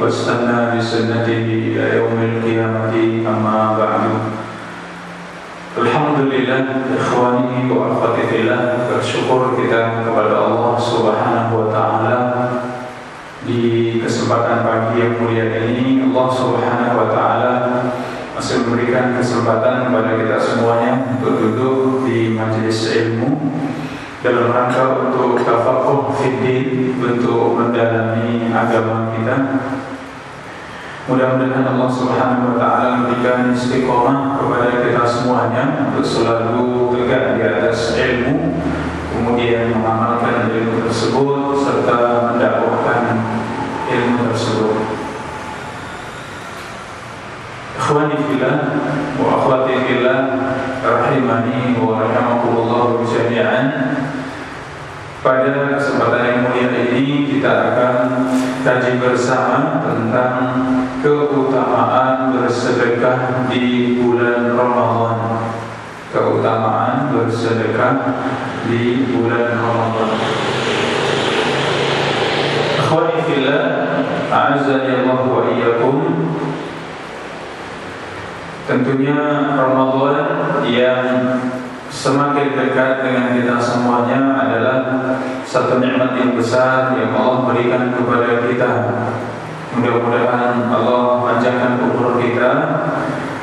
واستنى بسنته إلى يوم القيامة أما بعد Alhamdulillah ikhwani wa akhwati fillah bersyukur kita kepada Allah Subhanahu wa taala di kesempatan pagi yang mulia ini Allah Subhanahu wa taala masih memberikan kesempatan kepada kita semuanya untuk duduk di majelis ilmu dalam rangka untuk tafakuh fiddin untuk mendalami agama kita Mudah-mudahan Allah Subhanahu wa taala memberikan istiqomah kepada kita semuanya untuk selalu tegak di atas ilmu, kemudian mengamalkan ilmu tersebut serta mendakwahkan ilmu tersebut. Ikhwani fillah wa akhwati fillah rahimani wa rahimakumullah jami'an. Pada kesempatan yang mulia ini kita akan kaji bersama tentang keutamaan bersedekah di bulan Ramadan. Keutamaan bersedekah di bulan Ramadan. Akhwani fillah, Allah wa iyyakum. Tentunya Ramadan yang semakin dekat dengan kita semuanya adalah satu nikmat yang besar yang Allah berikan kepada kita. Mudah-mudahan Allah panjangkan umur kita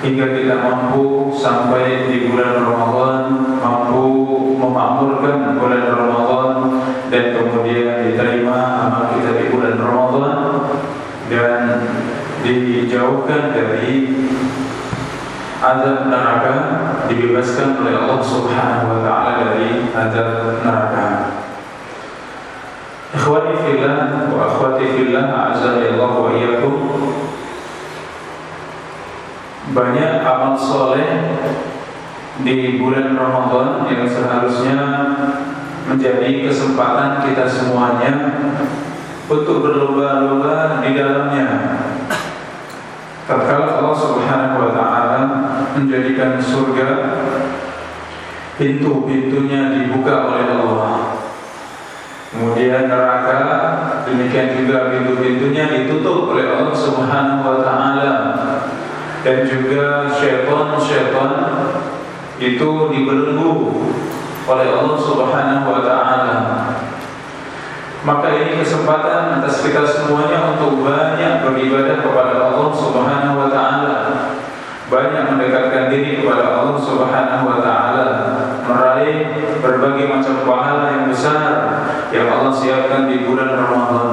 hingga kita mampu sampai di bulan Ramadan, mampu memakmurkan bulan Ramadan dan kemudian diterima amal kita di bulan Ramadan dan dijauhkan dari azab neraka dibebaskan oleh Allah Subhanahu wa taala dari azab neraka. Ikhwani fillah wa akhwati fillah a'azani Allah wa iyyakum. Banyak amal soleh di bulan Ramadan yang seharusnya menjadi kesempatan kita semuanya untuk berlomba-lomba di dalamnya. Tatkala Allah Subhanahu wa taala menjadikan surga pintu-pintunya dibuka oleh Allah. Kemudian neraka demikian juga pintu-pintunya ditutup oleh Allah Subhanahu wa taala. Dan juga syaitan-syaitan itu dibelenggu oleh Allah Subhanahu wa taala. Maka ini kesempatan atas kita semuanya untuk banyak beribadah kepada Allah Subhanahu wa taala. Banyak mendekatkan diri kepada Allah Subhanahu wa taala, meraih berbagai macam pahala yang besar yang Allah siapkan di bulan Ramadan.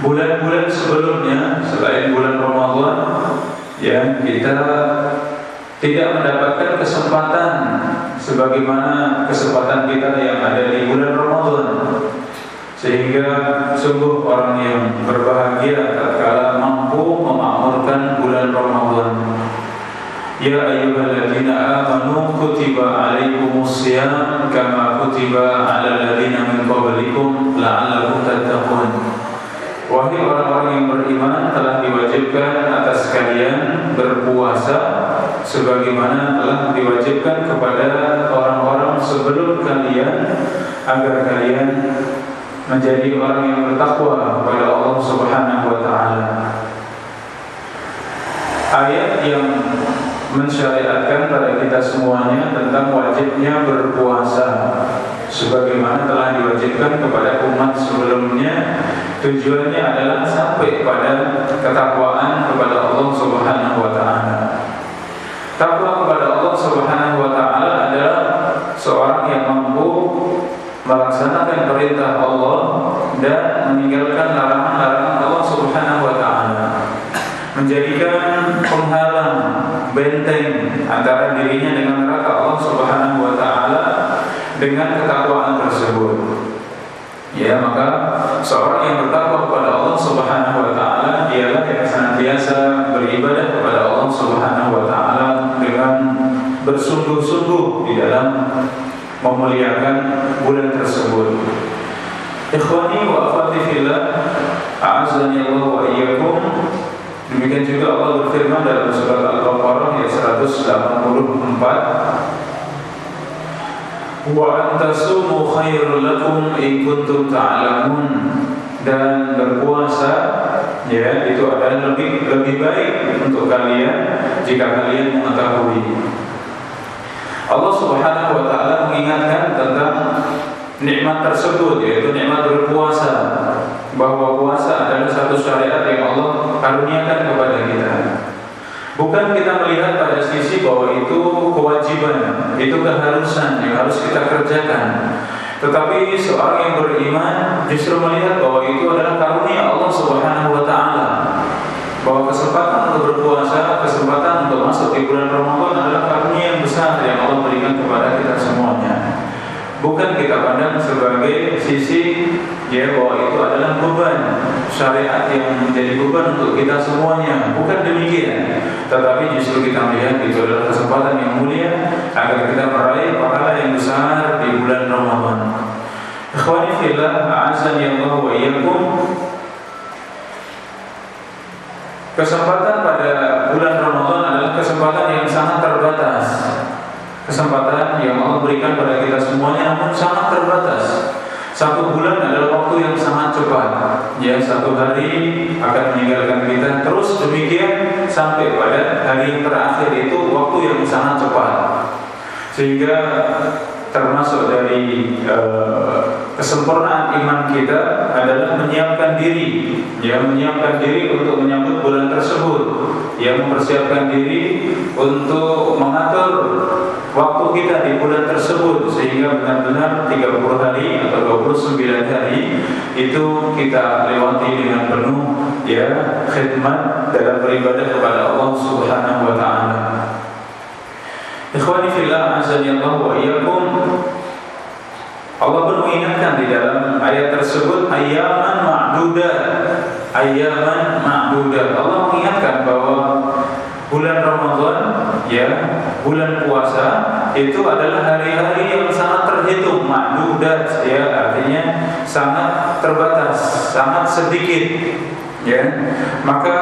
Bulan-bulan sebelumnya selain bulan Ramadan ya kita tidak mendapatkan kesempatan sebagaimana kesempatan kita yang ada di bulan Ramadan sehingga sungguh orang yang berbahagia tatkala mampu memakmurkan bulan Ramadan Ya ayyuhalladzina amanu kutiba alaikumus shiyam kama kutiba alal ladzina min qablikum la'allakum tattaqun Wahai orang-orang yang beriman telah diwajibkan atas kalian berpuasa sebagaimana telah diwajibkan kepada orang-orang sebelum kalian agar kalian menjadi orang yang bertakwa kepada Allah Subhanahu wa taala. Ayat yang mensyariatkan pada kita semuanya tentang wajibnya berpuasa sebagaimana telah diwajibkan kepada umat sebelumnya tujuannya adalah sampai pada ketakwaan kepada Allah Subhanahu wa taala. Takwa kepada Allah Subhanahu wa taala adalah seorang yang mampu melaksanakan perintah Allah dan meninggalkan larangan-larangan Allah Subhanahu wa taala. Menjadikan penghalang benteng antara dirinya dengan neraka Allah Subhanahu wa taala dengan ketakwaan tersebut. Ya, maka seorang yang bertakwa kepada Allah Subhanahu wa taala dialah yang senantiasa beribadah kepada Allah Subhanahu wa taala dengan bersungguh-sungguh di dalam memuliakan bulan tersebut. Ikhwani wa akhwati fillah, a'azzani Allah wa iyyakum Demikian juga Allah berfirman dalam surat Al-Baqarah ayat 184 Wa antasumu khairul lakum in kuntum ta'lamun. Dan berpuasa ya itu adalah lebih lebih baik untuk kalian jika kalian mengetahui. Allah Subhanahu wa taala mengingatkan tentang nikmat tersebut yaitu nikmat berpuasa. Bahwa puasa adalah satu syariat yang Allah karuniakan kepada kita. Bukan kita melihat pada sisi bahwa itu kewajiban, itu keharusan yang harus kita kerjakan. Tetapi seorang yang beriman justru melihat bahwa itu adalah karunia Allah Subhanahu wa taala bahwa kesempatan untuk berpuasa, kesempatan untuk masuk di bulan Ramadan adalah karunia yang besar yang Allah berikan kepada kita semuanya. Bukan kita pandang sebagai sisi ya bahwa itu adalah beban syariat yang menjadi beban untuk kita semuanya. Bukan demikian. Tetapi justru kita melihat itu adalah kesempatan yang mulia agar kita meraih pahala yang besar di bulan Ramadan. Ikhwani fillah, a'azani Allah wa iyyakum. Kesempatan pada bulan Ramadan adalah kesempatan yang sangat terbatas. Kesempatan yang Allah berikan pada kita semuanya namun sangat terbatas. Satu bulan adalah waktu yang sangat cepat. Ya, satu hari akan meninggalkan kita. Terus demikian sampai pada hari yang terakhir itu waktu yang sangat cepat. Sehingga termasuk dari uh, kesempurnaan iman kita adalah menyiapkan diri, ya menyiapkan diri untuk menyambut bulan tersebut, ya mempersiapkan diri untuk mengatur waktu kita di bulan tersebut sehingga benar-benar 30 hari atau 29 hari itu kita lewati dengan penuh ya khidmat dalam beribadah kepada Allah Subhanahu wa taala. Ikhwani fillah azani Allah wa iyyakum. Allah pun mengingatkan di dalam ayat tersebut ayaman ma'dudat. Ayaman ma'dudat. Allah mengingatkan bahwa bulan Ramadan ya, bulan puasa itu adalah hari-hari yang sangat terhitung ma'dudat ya, artinya sangat terbatas, sangat sedikit ya maka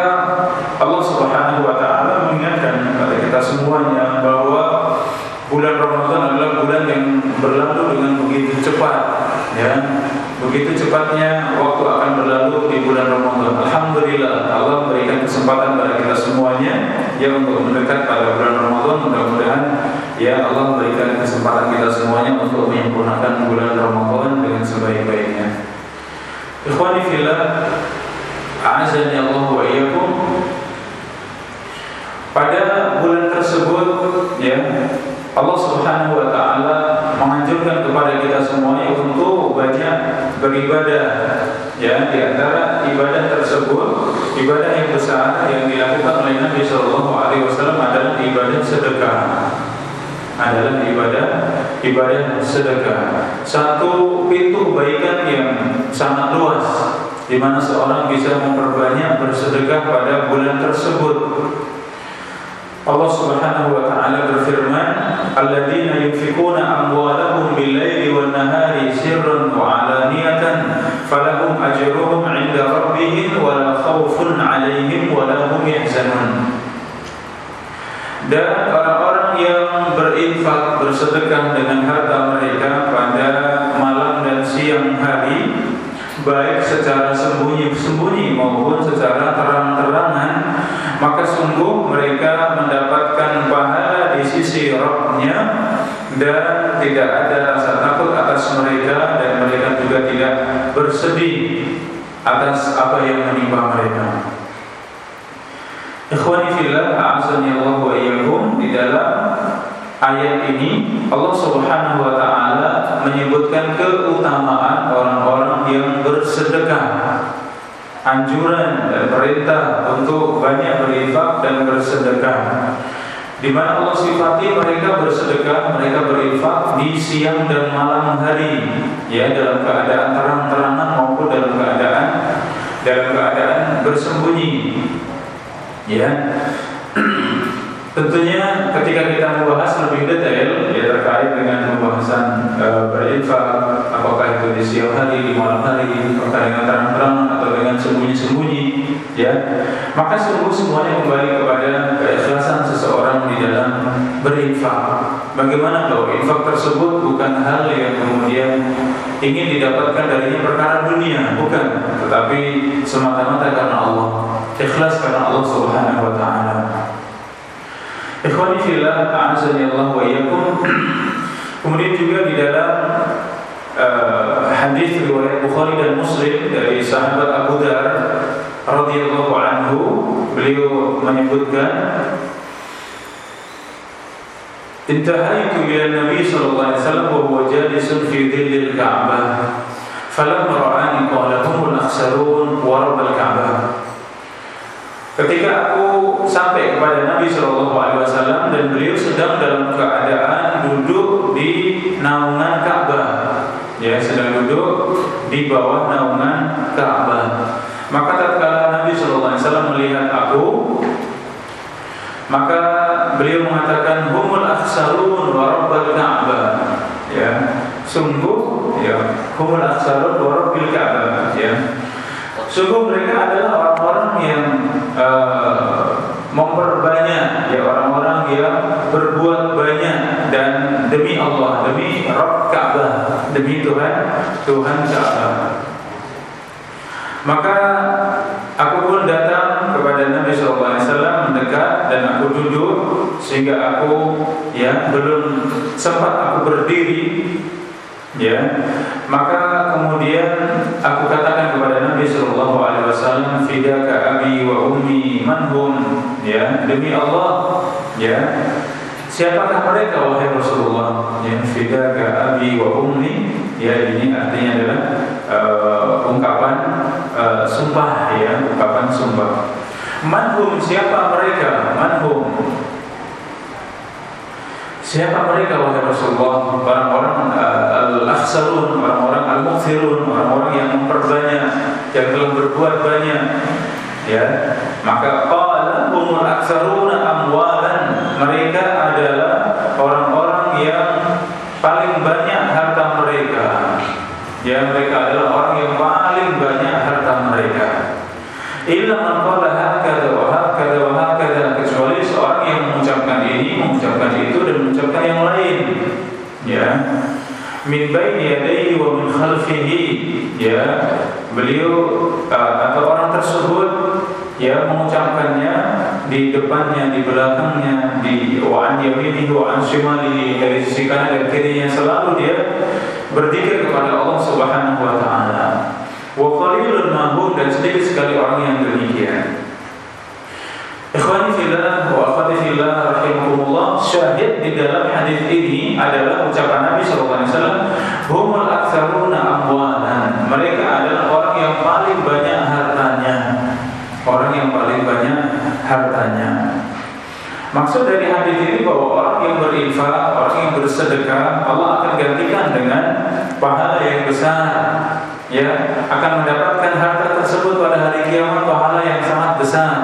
Allah Subhanahu wa taala mengingatkan kepada kita semuanya bahwa bulan Ramadan adalah bulan yang berlalu dengan begitu cepat ya. Begitu cepatnya waktu akan berlalu di bulan Ramadan. Alhamdulillah Allah berikan kesempatan pada kita semuanya ya untuk mendekat pada bulan Ramadan. Mudah-mudahan ya Allah berikan kesempatan kita semuanya untuk menyempurnakan bulan Ramadan dengan sebaik-baiknya. Ikhwani fillah A'azani Allah wa iyyakum. Pada bulan tersebut ya Allah Subhanahu wa taala menganjurkan kepada kita semuanya untuk banyak beribadah ya di antara ibadah tersebut ibadah yang besar yang dilakukan oleh Nabi sallallahu alaihi wasallam adalah ibadah sedekah adalah ibadah ibadah sedekah satu pintu kebaikan yang sangat luas di mana seorang bisa memperbanyak bersedekah pada bulan tersebut. Allah Subhanahu wa taala berfirman, "Alladzina yunfikuna amwalahum bil-laili wan-nahari sirran wa 'alaniyatan, falahum ajruhum 'inda rabbihim wa la khaufun 'alaihim wa la hum yahzanun." Dan orang-orang yang berinfak bersedekah dengan harta mereka pada malam dan siang hari baik secara sembunyi-sembunyi maupun secara dan tidak ada rasa takut atas mereka dan mereka juga tidak bersedih atas apa yang menimpa mereka. Ikhwani fillah, a'azani Allah wa iyyakum di dalam ayat ini Allah Subhanahu wa taala menyebutkan keutamaan orang-orang yang bersedekah. Anjuran dan perintah untuk banyak berinfak dan bersedekah. Di mana Allah sifati mereka bersedekah, mereka berinfak di siang dan malam hari, ya dalam keadaan terang-terangan maupun dalam keadaan dalam keadaan bersembunyi. Ya. Tentunya ketika kita membahas lebih e, berinfak apakah itu di siang hari, di malam hari, apakah dengan terang-terang atau dengan sembunyi-sembunyi ya maka sungguh semuanya kembali kepada keikhlasan seseorang di dalam berinfak. Bagaimana kalau infak tersebut bukan hal yang kemudian ingin didapatkan darinya perkara dunia? Bukan tetapi semata-mata karena Allah ikhlas karena Allah Subhanahu wa taala Ikhwani a'azani Allah wa iyyakum. Kemudian juga di dalam uh, hadis riwayat Bukhari dan Muslim dari sahabat Abu Dar radhiyallahu anhu, beliau menyebutkan Intahaitu ila Nabi sallallahu alaihi wasallam wa huwa jalisun fi dhillil Ka'bah. Falamma ra'ani qala humul akhsarun wa rabbal Ka'bah. Ketika aku sampai kepada Nabi Shallallahu Alaihi Wasallam dan beliau sedang dalam keadaan duduk di naungan Ka'bah, ya sedang duduk di bawah naungan Ka'bah. Maka tatkala Nabi Shallallahu Alaihi Wasallam melihat aku, maka beliau mengatakan humul akhsarun wa Ka'bah. Ya, sungguh ya humul akhsarun wa rabbil Ka'bah. Ya. Sungguh mereka adalah orang-orang yang uh, memperbanyak ya orang-orang yang berbuat banyak dan demi Allah, demi Rabb Ka'bah, demi Tuhan, Tuhan Ka'bah. Maka aku pun datang kepada Nabi SAW mendekat dan aku duduk sehingga aku ya belum sempat aku berdiri ya. Maka kemudian aku katakan kepada Nabi sallallahu alaihi wasallam fidaka abi wa ummi manhum ya demi Allah ya. Siapakah mereka wahai Rasulullah? Yang fidaka abi wa ummi. Ya ini artinya adalah uh, ungkapan uh, sumpah ya ungkapan sumpah. Manhum siapa mereka? Manhum Siapa mereka wahai Rasulullah? Orang-orang uh, al-akhsarun, orang-orang al-mukhirun, orang-orang yang memperbanyak, yang telah berbuat banyak. Ya, maka qala humul aksaruna amwalan. Mereka adalah orang-orang yang paling banyak harta mereka. Ya, mereka adalah orang yang paling banyak harta mereka. Illa man qala hakadha wa hakadha wa hakadha kecuali seorang yang mengucapkan ini, mengucapkan itu dan mengucapkan yang lain. Ya. Min baini yadayhi wa min khalfihi. Ya. Beliau uh, atau orang tersebut ya mengucapkannya di depannya, di belakangnya, di wa an yaminihi wa an shimalihi dari sisi kanan dan kirinya selalu dia berzikir kepada Allah Subhanahu wa taala. Wa qalilun mahum dan sedikit sekali orang yang demikian. Ikhwani fillah wa akhwati fillah rahimakumullah Syahid di dalam hadis ini adalah ucapan Nabi SAW Humul aktsaruna amwalan Mereka adalah orang yang paling banyak hartanya Orang yang paling banyak hartanya Maksud dari hadis ini bahwa orang yang berinfak, orang yang bersedekah, Allah akan gantikan dengan pahala yang besar. Ya, akan mendapatkan harta tersebut pada hari kiamat pahala yang sangat besar.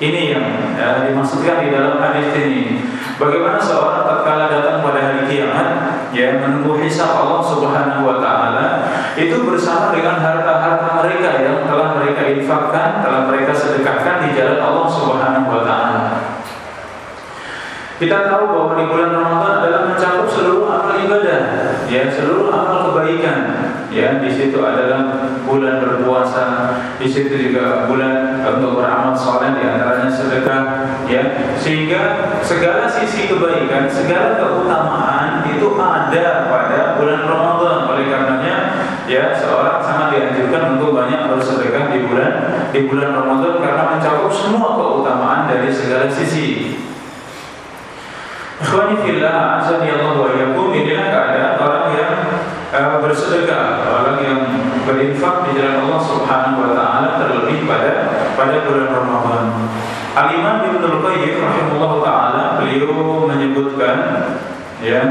Ini yang ya, dimaksudkan di dalam hadis ini. Bagaimana seorang tatkala datang pada hari kiamat, ya menunggu hisab Allah Subhanahu wa taala, itu bersama dengan harta-harta mereka yang telah mereka infakkan, telah mereka sedekahkan di jalan Allah Subhanahu wa taala. Kita tahu bahwa di bulan Ramadan adalah mencakup seluruh amal ibadah, ya seluruh amal kebaikan. Ya, di situ adalah bulan berpuasa, di situ juga bulan untuk beramal saleh di antaranya sedekah, ya. Sehingga segala sisi kebaikan, segala keutamaan itu ada pada bulan Ramadan. Oleh karenanya, ya seorang sangat dianjurkan untuk banyak bersedekah di bulan di bulan Ramadan karena mencakup semua keutamaan dari segala sisi. Ikhwani fillah, azani Allah wa yakum inilah keadaan orang yang uh, bersedekah, orang yang berinfak di jalan Allah Subhanahu wa taala terlebih pada pada bulan Ramadan. Al-Imam Ibnu Qayyim rahimahullah taala beliau menyebutkan ya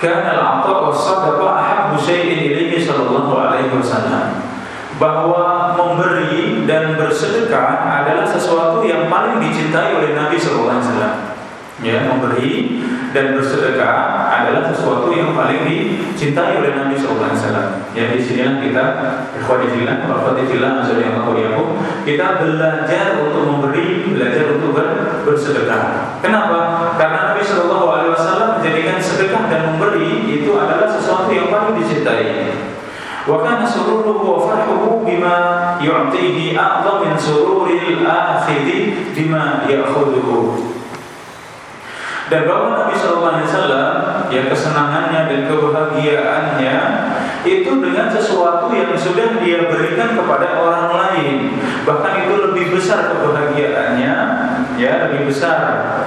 Kana al-'ata wa sadaqa ahabbu syai'in ilaihi sallallahu alaihi wasallam. Bahwa memberi dan bersedekah adalah sesuatu yang paling dicintai oleh Nabi Wasallam. ya memberi dan bersedekah adalah sesuatu yang paling dicintai oleh Nabi Wasallam. Ya di sinilah kita ikhwanillah, wafatillah, masyaallah kita belajar untuk memberi, belajar untuk ber, bersedekah. Kenapa? Karena Nabi Wasallam menjadikan sedekah dan memberi itu adalah sesuatu yang paling dicintai. Sururuhu wa farhuhu bima yu'tihi a'dham min sururil akhiri bima ya'khudhuhu. Dan bahwa Nabi Wasallam yang kesenangannya dan kebahagiaannya itu dengan sesuatu yang sudah dia berikan kepada orang lain. Bahkan itu lebih besar kebahagiaannya, ya lebih besar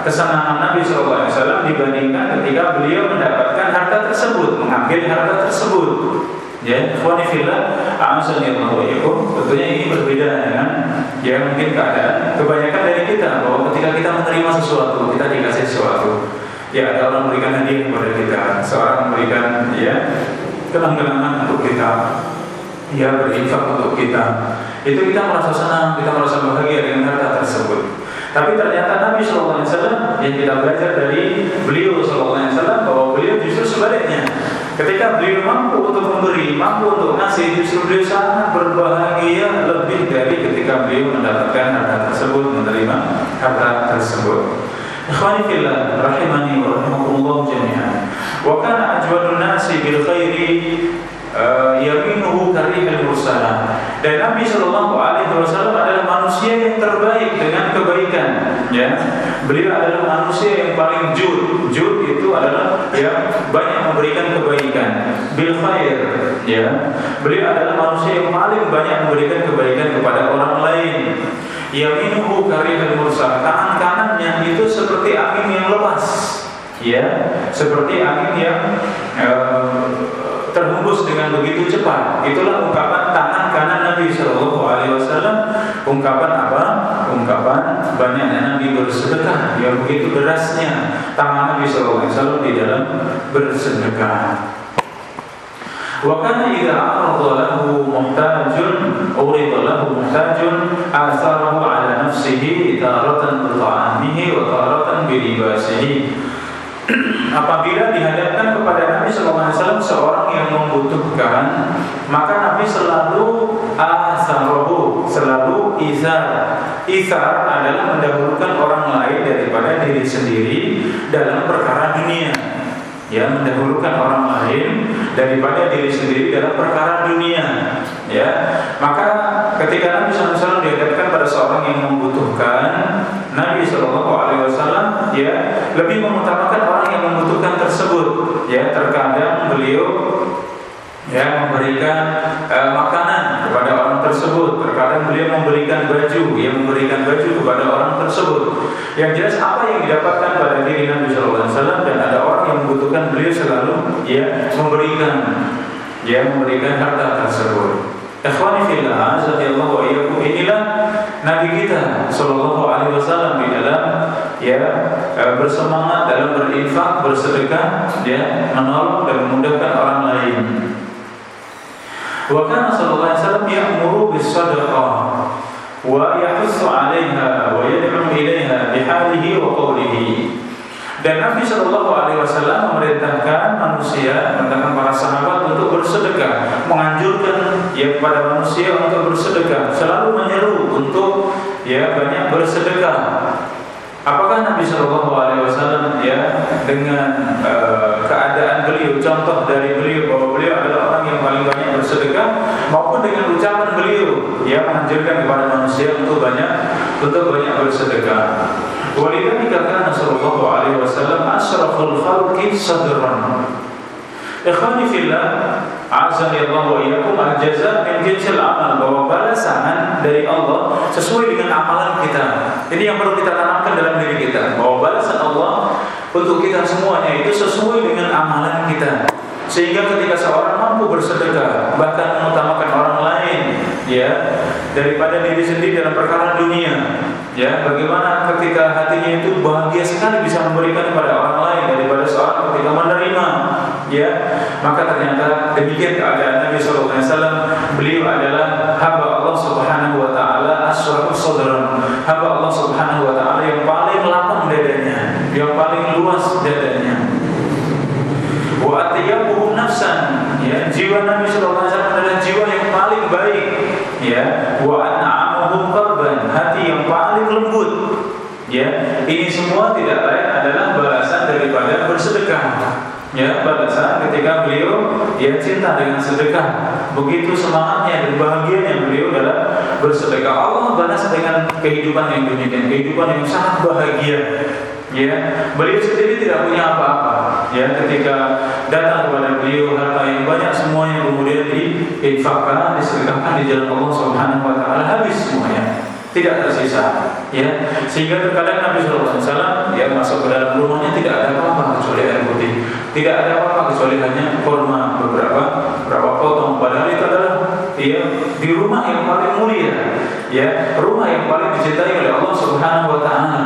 kesenangan Nabi Wasallam dibandingkan ketika beliau mendapatkan harta tersebut, mengambil harta tersebut. Ya, ikhwani fillah, a'azani Allah wa Tentunya ini berbeda dengan ya mungkin keadaan kebanyakan dari kita bahwa ketika kita menerima sesuatu, kita dikasih sesuatu. Ya, ada orang memberikan hadiah kepada kita, seorang memberikan ya kenang-kenangan untuk kita, ya berinfak untuk kita. Itu kita merasa senang, kita merasa bahagia dengan harta tersebut. Tapi ternyata Nabi Shallallahu Alaihi Wasallam yang kita belajar dari beliau Shallallahu Alaihi Wasallam bahwa beliau justru sebaliknya Ketika beliau mampu untuk memberi, mampu untuk ngasih, justru beliau sangat berbahagia lebih dari ketika beliau mendapatkan harta tersebut, menerima harta tersebut. Ikhwani fillah rahimani wa rahimakumullah jami'an. Wa kana ajwadun nasi bil khairi uh, yaminuhu karihal mursalah. Dan Nabi Shallallahu alaihi wasallam adalah manusia yang terbaik dengan kebaikan, ya. Beliau adalah manusia yang paling. Jud itu adalah yang banyak memberikan kebaikan. Bil khair, ya. Beliau adalah manusia yang paling banyak memberikan kebaikan kepada orang lain. Yaminuhu karihal mursal. Tangan kanannya itu seperti angin yang lepas. Ya, seperti angin yang uh, terhembus dengan begitu cepat. Itulah ungkapan tangan kanan Nabi Shallallahu Alaihi Wasallam. Ungkapan apa? Ungkapan banyaknya Nabi bersedekah. Yang begitu derasnya tangan Nabi Wasallam di dalam bersedekah. Wakana idza arada muhtajun urida lahu muhtajun asarahu ala nafsihi taratan bi wa taratan bi libasihi apabila dihadapkan kepada Nabi SAW seorang membutuhkan maka Nabi selalu asarohu selalu izar. Izar adalah mendahulukan orang lain daripada diri sendiri dalam perkara dunia. Ya mendahulukan orang lain daripada diri sendiri dalam perkara dunia. Ya maka ketika Nabi SAW dihadapkan pada seorang yang membutuhkan Nabi Wasallam ya lebih mengutamakan orang yang membutuhkan tersebut. Ya terkadang beliau ya memberikan uh, makanan kepada orang tersebut. Terkadang beliau memberikan baju yang memberikan baju kepada orang tersebut. Yang jelas apa yang didapatkan pada diri Nabi Shallallahu Alaihi Wasallam dan ada orang yang membutuhkan beliau selalu ya memberikan ya memberikan harta tersebut. Ikhwani fillah, azzakallahu wa iyyakum. Inilah nabi kita sallallahu alaihi wasallam di dalam ya eh, bersemangat dalam berinfak, bersedekah, ya menolong dan memudahkan orang lain. Wa kana sallallahu alaihi wasallam ya'muru bis sadaqah wa yahussu 'alaiha wa yad'u ilaiha wa qawlihi. Dan Nabi Shallallahu Alaihi Wasallam memerintahkan manusia, memerintahkan para sahabat untuk bersedekah, menganjurkan ya kepada manusia untuk bersedekah, selalu menyeru untuk ya banyak bersedekah. Apakah Nabi Shallallahu Alaihi Wasallam ya dengan uh, keadaan beliau, contoh dari beliau bahwa beliau adalah paling banyak bersedekah, maupun dengan ucapan beliau ya menganjurkan kepada manusia untuk banyak untuk banyak bersedekah. Walidzalika kana sallallahu alaihi wasallam asraful khalqi sadran. Ikhwani fillah, azani Allah wa iyyakum al-jaza min jinsil amal bahwa balasan dari Allah sesuai dengan amalan kita. Ini yang perlu kita tanamkan dalam diri kita bahwa balasan Allah untuk kita semuanya itu sesuai dengan amalan kita. Sehingga ketika seorang mampu bersedekah bahkan mengutamakan orang lain ya daripada diri sendiri dalam perkara dunia Ya, bagaimana ketika hatinya itu bahagia sekali bisa memberikan kepada orang lain daripada seorang ketika menerima, ya, maka ternyata demikian keadaan Nabi Sallallahu Alaihi Wasallam. Beliau adalah hamba Allah Subhanahu Wa Taala asrul sadran, hamba Allah Subhanahu Wa Taala yang paling lapang dadanya, yang paling nafsan ya. Jiwa Nabi sallallahu alaihi wasallam adalah jiwa yang paling baik ya. Wa an'amuhum qalban hati yang paling lembut ya. Ini semua tidak lain adalah balasan daripada bersedekah ya. Balasan ketika beliau ya cinta dengan sedekah. Begitu semangatnya dan bahagianya beliau dalam bersedekah. Allah balas dengan kehidupan yang dunia dan kehidupan yang sangat bahagia. Ya, beliau sendiri tidak punya apa-apa. Ya, ketika datang kepada beliau harta yang banyak semuanya kemudian diinfakkan, disedekahkan di jalan Allah Subhanahu wa taala habis semuanya tidak tersisa ya. Sehingga terkadang Nabi Shallallahu Alaihi Wasallam ya masuk ke dalam rumahnya tidak ada apa-apa kecuali air putih. Tidak ada apa-apa kecuali hanya kurma beberapa beberapa potong. Padahal itu adalah ya di rumah yang paling mulia ya rumah yang paling dicintai oleh Allah Subhanahu Wa Taala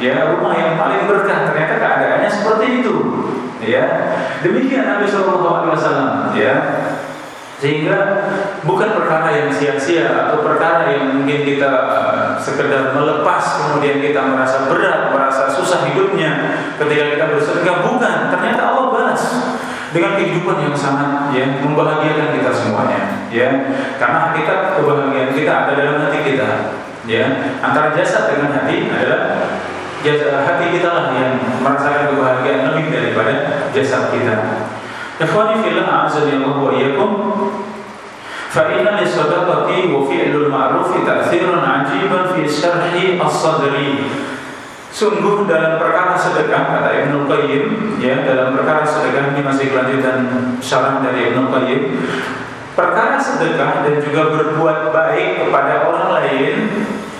ya rumah yang paling berkah. Ternyata keadaannya seperti itu. Ya. Demikian Nabi Shallallahu Alaihi Wasallam ya. Sehingga bukan perkara yang sia-sia atau perkara yang mungkin kita uh, sekedar melepas kemudian kita merasa berat, merasa susah hidupnya ketika kita bersedekah bukan, ternyata Allah balas dengan kehidupan yang sangat ya membahagiakan kita semuanya ya. Karena kita kebahagiaan kita ada dalam hati kita ya. Antara jasad dengan hati adalah jasa hati kita lah yang merasakan kebahagiaan lebih daripada jasa kita. Ikhwani fillah azani Allah wa iyyakum. Fa inna lisadaqati wa fi'lul ma'ruf ta'thirun 'ajiban fi syarhi as-sadri. Sungguh dalam perkara sedekah kata Ibnu Qayyim ya dalam perkara sedekah ini masih kelanjutan syarah dari Ibnu Qayyim perkara sedekah dan juga berbuat baik kepada orang lain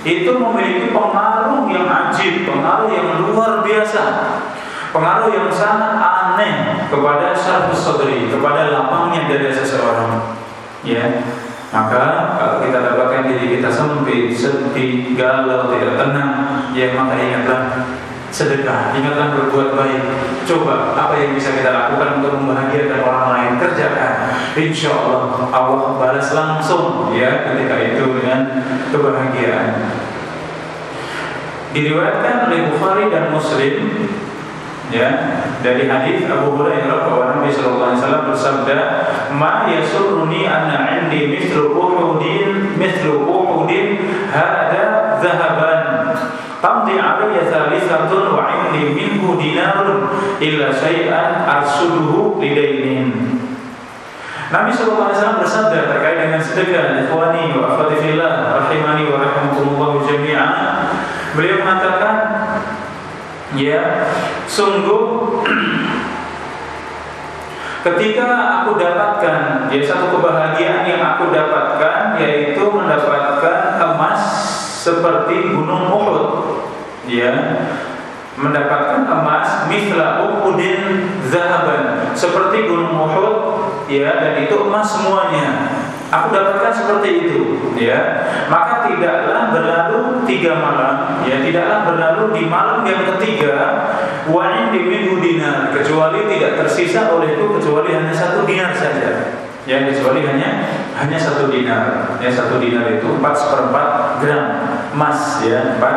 itu memiliki pengaruh yang ajib, pengaruh yang luar biasa. Pengaruh yang sangat aneh kepada syarh sadri, kepada lapangnya dari seseorang. Ya maka kalau kita dapatkan diri kita sempit, sedih, galau, tidak tenang, ya maka ingatlah sedekah, ingatlah berbuat baik. Coba apa yang bisa kita lakukan untuk membahagiakan orang lain, kerjakan. Insya Allah Allah balas langsung ya ketika itu dengan kebahagiaan. Diriwayatkan oleh Bukhari dan Muslim ya dari hadis Abu Hurairah bahwa Nabi sallallahu alaihi wasallam bersabda ma yasurruni anna indi mithlu uhudin mithlu uhudin hada zahaban tamdi alayya thalithatun wa indi minhu dinarun illa syai'an arsuduhu lidainin. Nabi wasallam bersabda terkait dengan sedekah ikhwani wa akhwati fillah rahimani wa rahimakumullah jami'an. Beliau mengatakan ya sungguh ketika aku dapatkan ya satu kebahagiaan yang aku dapatkan yaitu mendapatkan emas seperti gunung Uhud ya mendapatkan emas mithla Uhudin zahaban seperti gunung Uhud ya dan itu emas semuanya Aku dapatkan seperti itu, ya. Maka tidaklah berlalu tiga malam, ya. Tidaklah berlalu di malam yang ketiga, wa indi dinar, kecuali tidak tersisa olehku kecuali hanya satu dinar saja. Ya, kecuali hanya hanya satu dinar. Ya, satu dinar itu empat seperempat gram emas, ya. Empat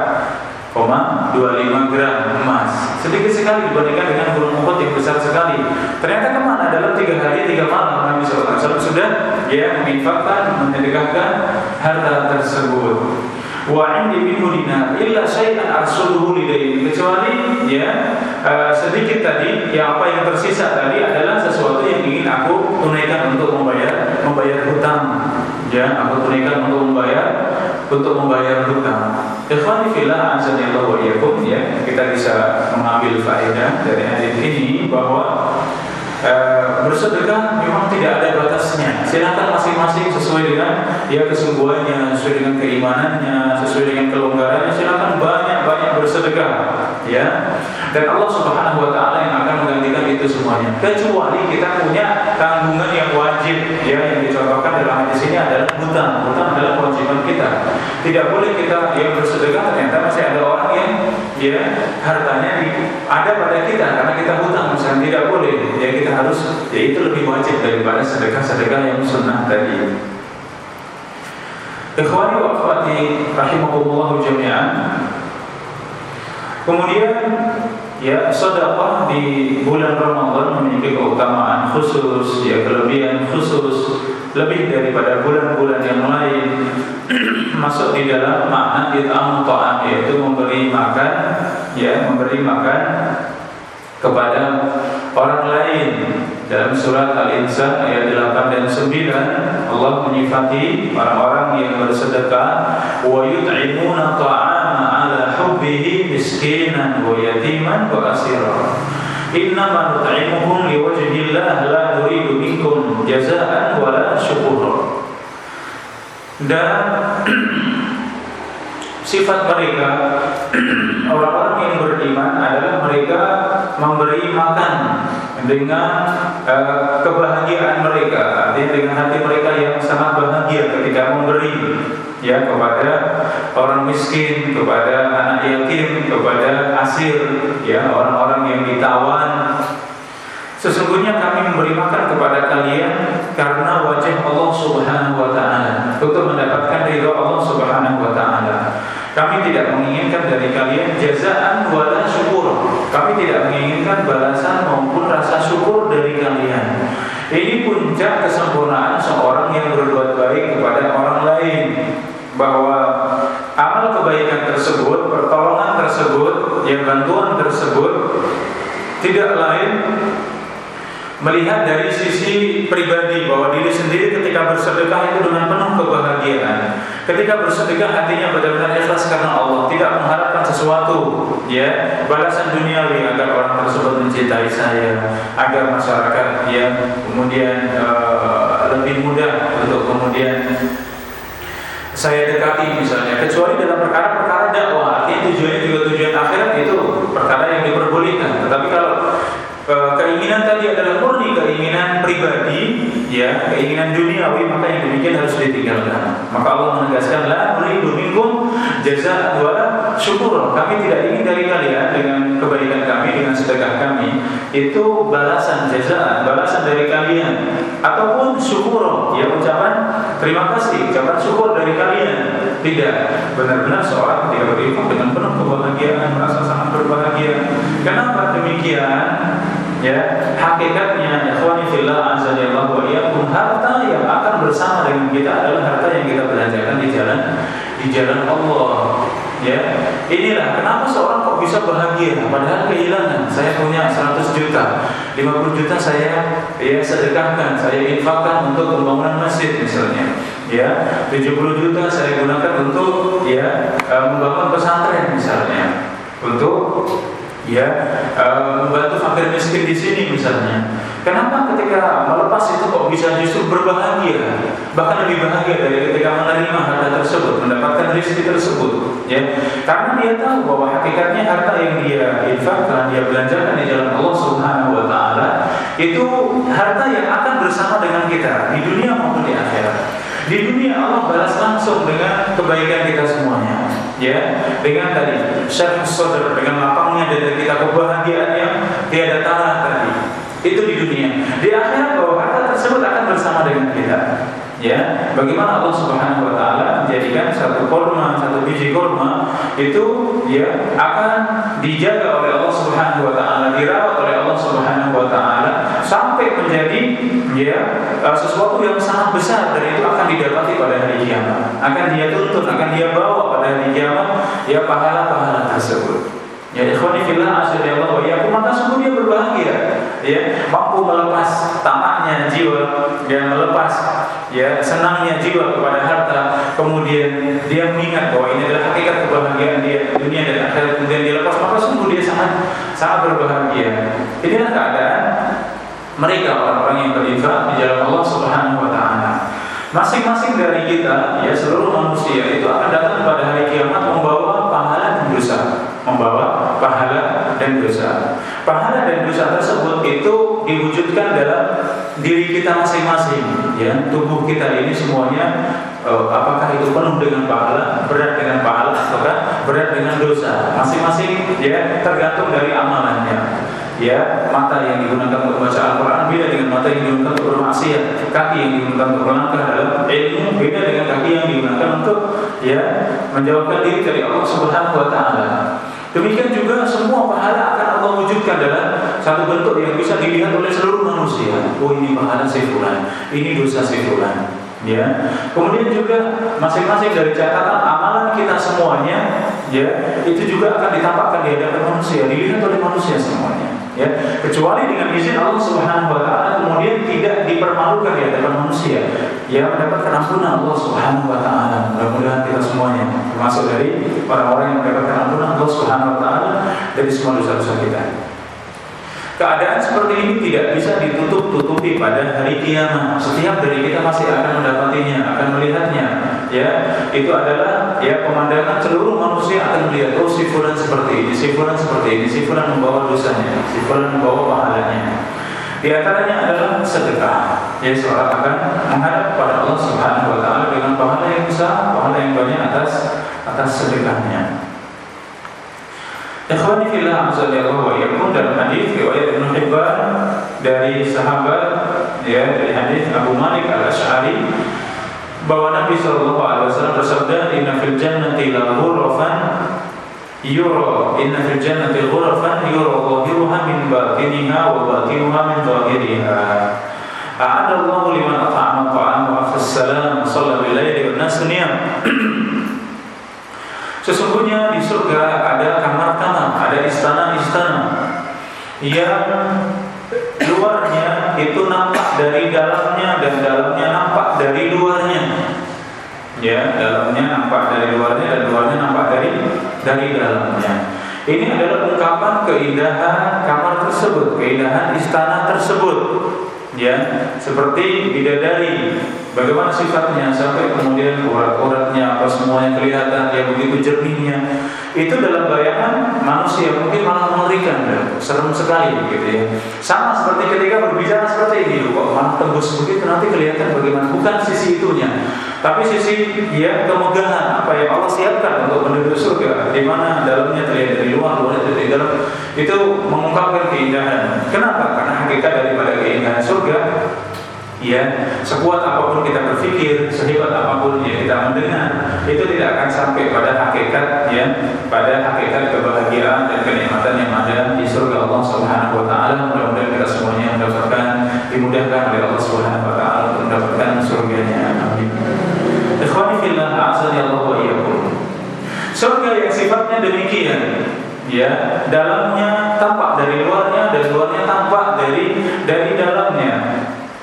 0,25 gram emas. Sedikit sekali dibandingkan dengan gunung Uhud yang besar sekali. Ternyata ke mana? Dalam tiga hari tiga malam Nabi SAW sudah ya menginfakkan menyedekahkan harta tersebut. Wa indi minhu dinar illa syai'an arsuluhu lidaini kecuali ya uh, sedikit tadi yang apa yang tersisa tadi adalah sesuatu yang ingin aku tunaikan untuk membayar membayar hutang ya aku tunaikan untuk membayar untuk membayar hutang Ikhwani fillah azani Allah wa iyakum ya kita bisa mengambil faedah dari hadis ini bahwa e, bersedekah memang tidak ada batasnya. Silakan masing-masing sesuai dengan ya kesungguhannya, sesuai dengan keimanannya, sesuai dengan kelonggarannya. Silakan banyak-banyak bersedekah ya. Dan Allah Subhanahu wa taala yang akan menggantikan itu semuanya. Kecuali kita punya tanggungan yang wajib ya yang dicontohkan dalam hadis ini adalah hutang. Hutang adalah kewajiban kita. Tidak boleh kita yang bersedekah ternyata masih ada orang yang ya hartanya di, ada pada kita karena kita hutang misalnya tidak boleh. Ya kita harus ya itu lebih wajib daripada sedekah-sedekah yang sunnah tadi. Ikhwani wa akhwati rahimakumullah jami'an. Kemudian ya sedekah di bulan Ramadan memiliki keutamaan khusus, ya kelebihan khusus. Lebih daripada bulan-bulan yang lain. Masuk di dalam makna it'am ta'am yaitu memberi makan ya memberi makan kepada orang lain dalam surat Al-Insan ayat 8 dan 9 Allah menyifati orang-orang yang bersedekah wa yut'imuna ta'ama ala hubbihi miskinan wa yatiman wa asira. Innama nut'imuhum liwajhillah la nuridu minkum jazaan wala syukura dan sifat mereka orang-orang yang beriman adalah mereka memberi makan dengan uh, kebahagiaan mereka artinya dengan hati mereka yang sangat bahagia ketika memberi ya kepada orang miskin kepada anak yatim kepada asir ya orang-orang yang ditawan Sesungguhnya kami memberi makan kepada kalian karena wajah Allah Subhanahu wa taala untuk mendapatkan ridho Allah Subhanahu wa taala. Kami tidak menginginkan dari kalian jazaan wala syukur. Kami tidak menginginkan balasan maupun rasa syukur dari kalian. Ini puncak kesempurnaan seorang yang berbuat baik kepada orang lain bahwa amal kebaikan tersebut, pertolongan tersebut, yang bantuan tersebut tidak lain melihat dari sisi pribadi bahwa diri sendiri ketika bersedekah itu dengan penuh kebahagiaan. Ketika bersedekah hatinya benar-benar ikhlas karena Allah, tidak mengharapkan sesuatu, ya, balasan duniawi agar orang tersebut mencintai saya, agar masyarakat ya kemudian uh, lebih mudah untuk kemudian saya dekati misalnya. Kecuali dalam perkara-perkara dakwah. Artinya tujuannya juga tujuan akhirat itu perkara yang diperbolehkan. Tetapi kalau keinginan tadi adalah keinginan pribadi, ya, keinginan duniawi, maka yang demikian harus ditinggalkan. Maka Allah menegaskan la nuridu minkum wa syukur. Kami tidak ingin dari kalian dengan kebaikan kami, dengan sedekah kami itu balasan jaza, balasan dari kalian ataupun syukur, ya ucapan terima kasih, ucapan syukur dari kalian. Tidak, benar-benar seorang ketika berinfak dengan penuh kebahagiaan, merasa sangat berbahagia. Kenapa demikian? Ya hakikatnya ikhwani fillah azza wa iyyakum harta yang akan bersama dengan kita adalah harta yang kita belanjakan di jalan di jalan Allah. Ya inilah kenapa seorang kok bisa bahagia? Padahal kehilangan. Saya punya 100 juta 50 juta saya ya sedekahkan saya infakkan untuk pembangunan masjid misalnya. Ya 70 juta saya gunakan untuk ya eh, membangun pesantren misalnya. Untuk ya uh, membantu fakir miskin di sini misalnya. Kenapa ketika melepas itu kok bisa justru berbahagia, bahkan lebih bahagia dari ketika menerima harta tersebut, mendapatkan rezeki tersebut, ya? Karena dia tahu bahwa hakikatnya harta yang dia infakkan, dia belanjakan di jalan Allah Subhanahu Wa Taala itu harta yang akan bersama dengan kita di dunia maupun di akhirat. Di dunia Allah balas langsung dengan kebaikan kita semuanya ya dengan tadi syarh sadr dengan lapangnya dari kita kebahagiaan yang tiada tara tadi. Itu di dunia. Di akhirat bahwa harta tersebut akan bersama dengan kita. Ya bagaimana Allah Subhanahu wa taala menjadikan satu kurma satu biji kurma itu ya akan dijaga oleh Allah Subhanahu wa taala dirawat oleh Allah Subhanahu wa taala sampai menjadi ya uh, sesuatu yang sangat besar dan itu akan didapati pada hari kiamat. Akan dia tuntun akan dia bawa pada hari kiamat ya pahala-pahala tersebut. Ya ikhwani fillah asyadallah wa iyyakum maka sungguh dia berbahagia. Ya mampu melepas tamaknya jiwa dan melepas ya senangnya jiwa kepada harta. Kemudian dia mengingat bahwa ini adalah hakikat kebahagiaan dia dunia dan akhirat. Kemudian dia lepas maka sungguh dia sangat sangat berbahagia. Inilah keadaan mereka orang-orang yang berinfak di jalan Allah Subhanahu wa masing-masing dari kita ya seluruh manusia itu akan datang pada hari kiamat membawa pahala dan dosa membawa pahala dan dosa. Pahala dan dosa tersebut itu diwujudkan dalam diri kita masing-masing, ya. Tubuh kita ini semuanya uh, apakah itu penuh dengan pahala, berat dengan pahala ataukah berat dengan dosa. Masing-masing ya tergantung dari amalannya. Ya, mata yang digunakan untuk membaca Al-Quran beda dengan mata yang digunakan untuk bermaksiat, kaki yang digunakan untuk melangkah dalam ilmu beda dengan kaki yang digunakan untuk ya menjauhkan diri dari Allah Subhanahu Wa Taala. Demikian juga semua pahala akan Allah satu bentuk yang bisa dilihat oleh seluruh manusia. Oh ini pahala si ini dosa si Ya. Kemudian juga masing-masing dari catatan amalan kita semuanya, ya, itu juga akan ditampakkan di hadapan manusia, dilihat oleh manusia semuanya. Ya, kecuali dengan izin Allah Subhanahu wa taala kemudian tidak dipermalukan di hadapan manusia. Ya, mendapatkan ampunan Allah Subhanahu wa taala. Mudah-mudahan kita semuanya termasuk dari orang-orang yang mendapatkan ampunan Allah Subhanahu wa taala dari semua dosa-dosa kita. Keadaan seperti ini tidak bisa ditutup-tutupi pada hari kiamat. Setiap dari kita masih akan mendapatinya, akan melihatnya. Ya, itu adalah ya pemandangan seluruh manusia akan melihat oh si fulan seperti ini, si fulan seperti ini, si fulan membawa dosanya, si fulan membawa pahalanya. Di antaranya adalah sedekah. Ya, seorang akan menghadap pada Allah Subhanahu wa taala dengan pahala yang besar, pahala yang banyak atas atas sedekahnya. Ikhwani fillah azallahu wa iyyakum dalam hadis riwayat Ibnu Hibban dari sahabat ya dari hadis Abu Malik Al-Asy'ari bahwa Nabi sallallahu alaihi wasallam bersabda inna fil jannati la ghurafan yura inna fil jannati ghurafan yura zahiruha min batiniha wa batinuha min zahiriha A'adallahu Allah liman at'ama ta'am wa afas salam wa shalla bil laili wan nas Sesungguhnya di surga ada kamar-kamar, ada istana-istana yang luarnya itu nampak dari dalamnya dan dalamnya nampak dari luarnya. Ya, dalamnya nampak dari luarnya dan luarnya nampak dari dari dalamnya. Ini adalah ungkapan keindahan kamar tersebut, keindahan istana tersebut. Ya, seperti bidadari Bagaimana sifatnya sampai kemudian urat-uratnya apa semuanya kelihatan dia begitu jernihnya. Itu dalam bayangan manusia mungkin malah mengerikan dan serem sekali gitu ya. Sama seperti ketika berbicara seperti ini kok tembus begitu nanti kelihatan bagaimana bukan sisi itunya. Tapi sisi ya kemegahan apa yang Allah siapkan untuk penduduk surga di mana dalamnya terlihat dari luar, luar dari dalam itu mengungkapkan keindahan. Kenapa? Karena hakikat daripada keindahan surga ya sekuat apa pun kita berpikir sehebat apa pun yang kita mendengar itu tidak akan sampai pada hakikat ya pada hakikat kebahagiaan dan kenikmatan yang ada di surga Allah Subhanahu wa taala mudah-mudahan kita semuanya mendapatkan dimudahkan oleh Allah Subhanahu wa taala untuk mendapatkan surganya amin ikhwani fillah azza Allah wa iyyakum surga yang sifatnya demikian ya dalamnya tampak dari luarnya dan luarnya tampak dari dari dalamnya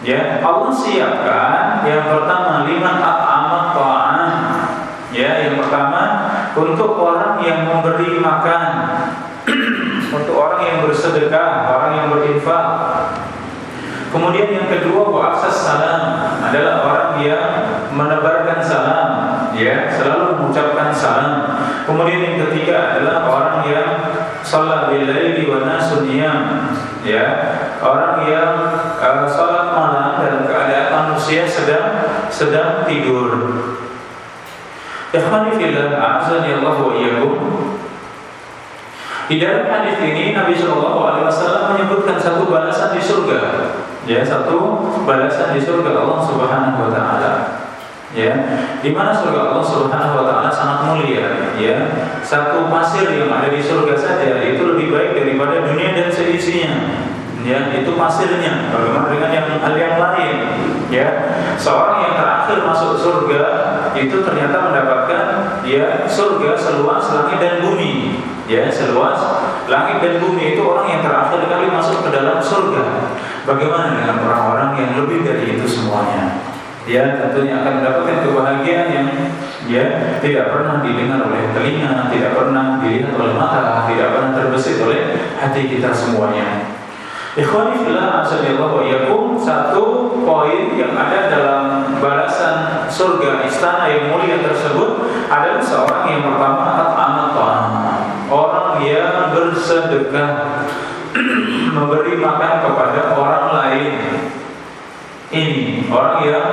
Ya, Allah siapkan yang pertama lima at'amat ta'am. Ya, yang pertama untuk orang yang memberi makan, untuk orang yang bersedekah, orang yang berinfak. Kemudian yang kedua wa salam adalah orang yang menebarkan salam, ya, selalu mengucapkan salam. Kemudian yang ketiga adalah orang yang salat bil laili wa nasun ya, orang yang uh, salat malam dalam keadaan manusia sedang sedang tidur. Ikhwani fillah, azani Allah wa iyyakum. Di dalam hadis ini Nabi Shallallahu Alaihi Wasallam menyebutkan satu balasan di surga, ya satu balasan di surga Allah Subhanahu Wa Taala. Ya, di mana surga Allah Subhanahu Wa Taala sangat mulia. Ya, satu pasir yang ada di surga saja itu lebih baik daripada dunia dan seisinya. Ya itu pasirnya. Bagaimana dengan yang hal yang lain ya? Seorang yang terakhir masuk surga itu ternyata mendapatkan ya surga seluas langit dan bumi ya seluas langit dan bumi. Itu orang yang terakhir kali masuk ke dalam surga. Bagaimana dengan orang-orang yang lebih dari itu semuanya ya tentunya akan mendapatkan kebahagiaan yang ya tidak pernah didengar oleh telinga, tidak pernah dilihat oleh mata, tidak pernah terbesit oleh hati kita semuanya. Ikhwani fillah asallallahu wa satu poin yang ada dalam balasan surga istana yang mulia tersebut adalah seorang yang pertama amat orang yang bersedekah memberi makan kepada orang lain ini orang yang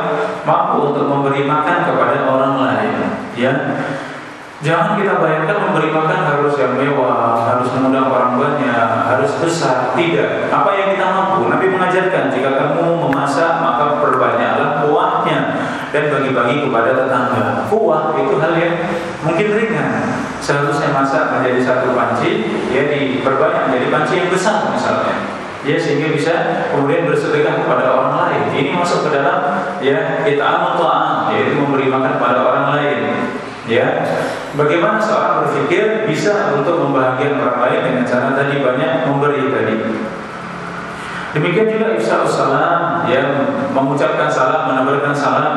mampu untuk memberi makan kepada orang lain ya Jangan kita bayangkan memberi makan harus yang mewah, harus mengundang orang banyak, harus besar. Tidak. Apa yang kita mampu. Nabi mengajarkan jika kamu memasak maka perbanyaklah kuahnya dan bagi-bagi kepada tetangga. Kuah itu hal yang mungkin ringan. Seharusnya masak menjadi satu panci, ya diperbanyak menjadi panci yang besar misalnya. Ya sehingga bisa kemudian bersedekah kepada orang lain. Ini masuk ke dalam ya kita ta'am yaitu memberi makan kepada orang lain. Ya, bagaimana seorang berpikir bisa untuk membahagiakan orang lain dengan cara tadi banyak memberi tadi. Demikian juga ifsa'us salam yang mengucapkan salam, menebarkan salam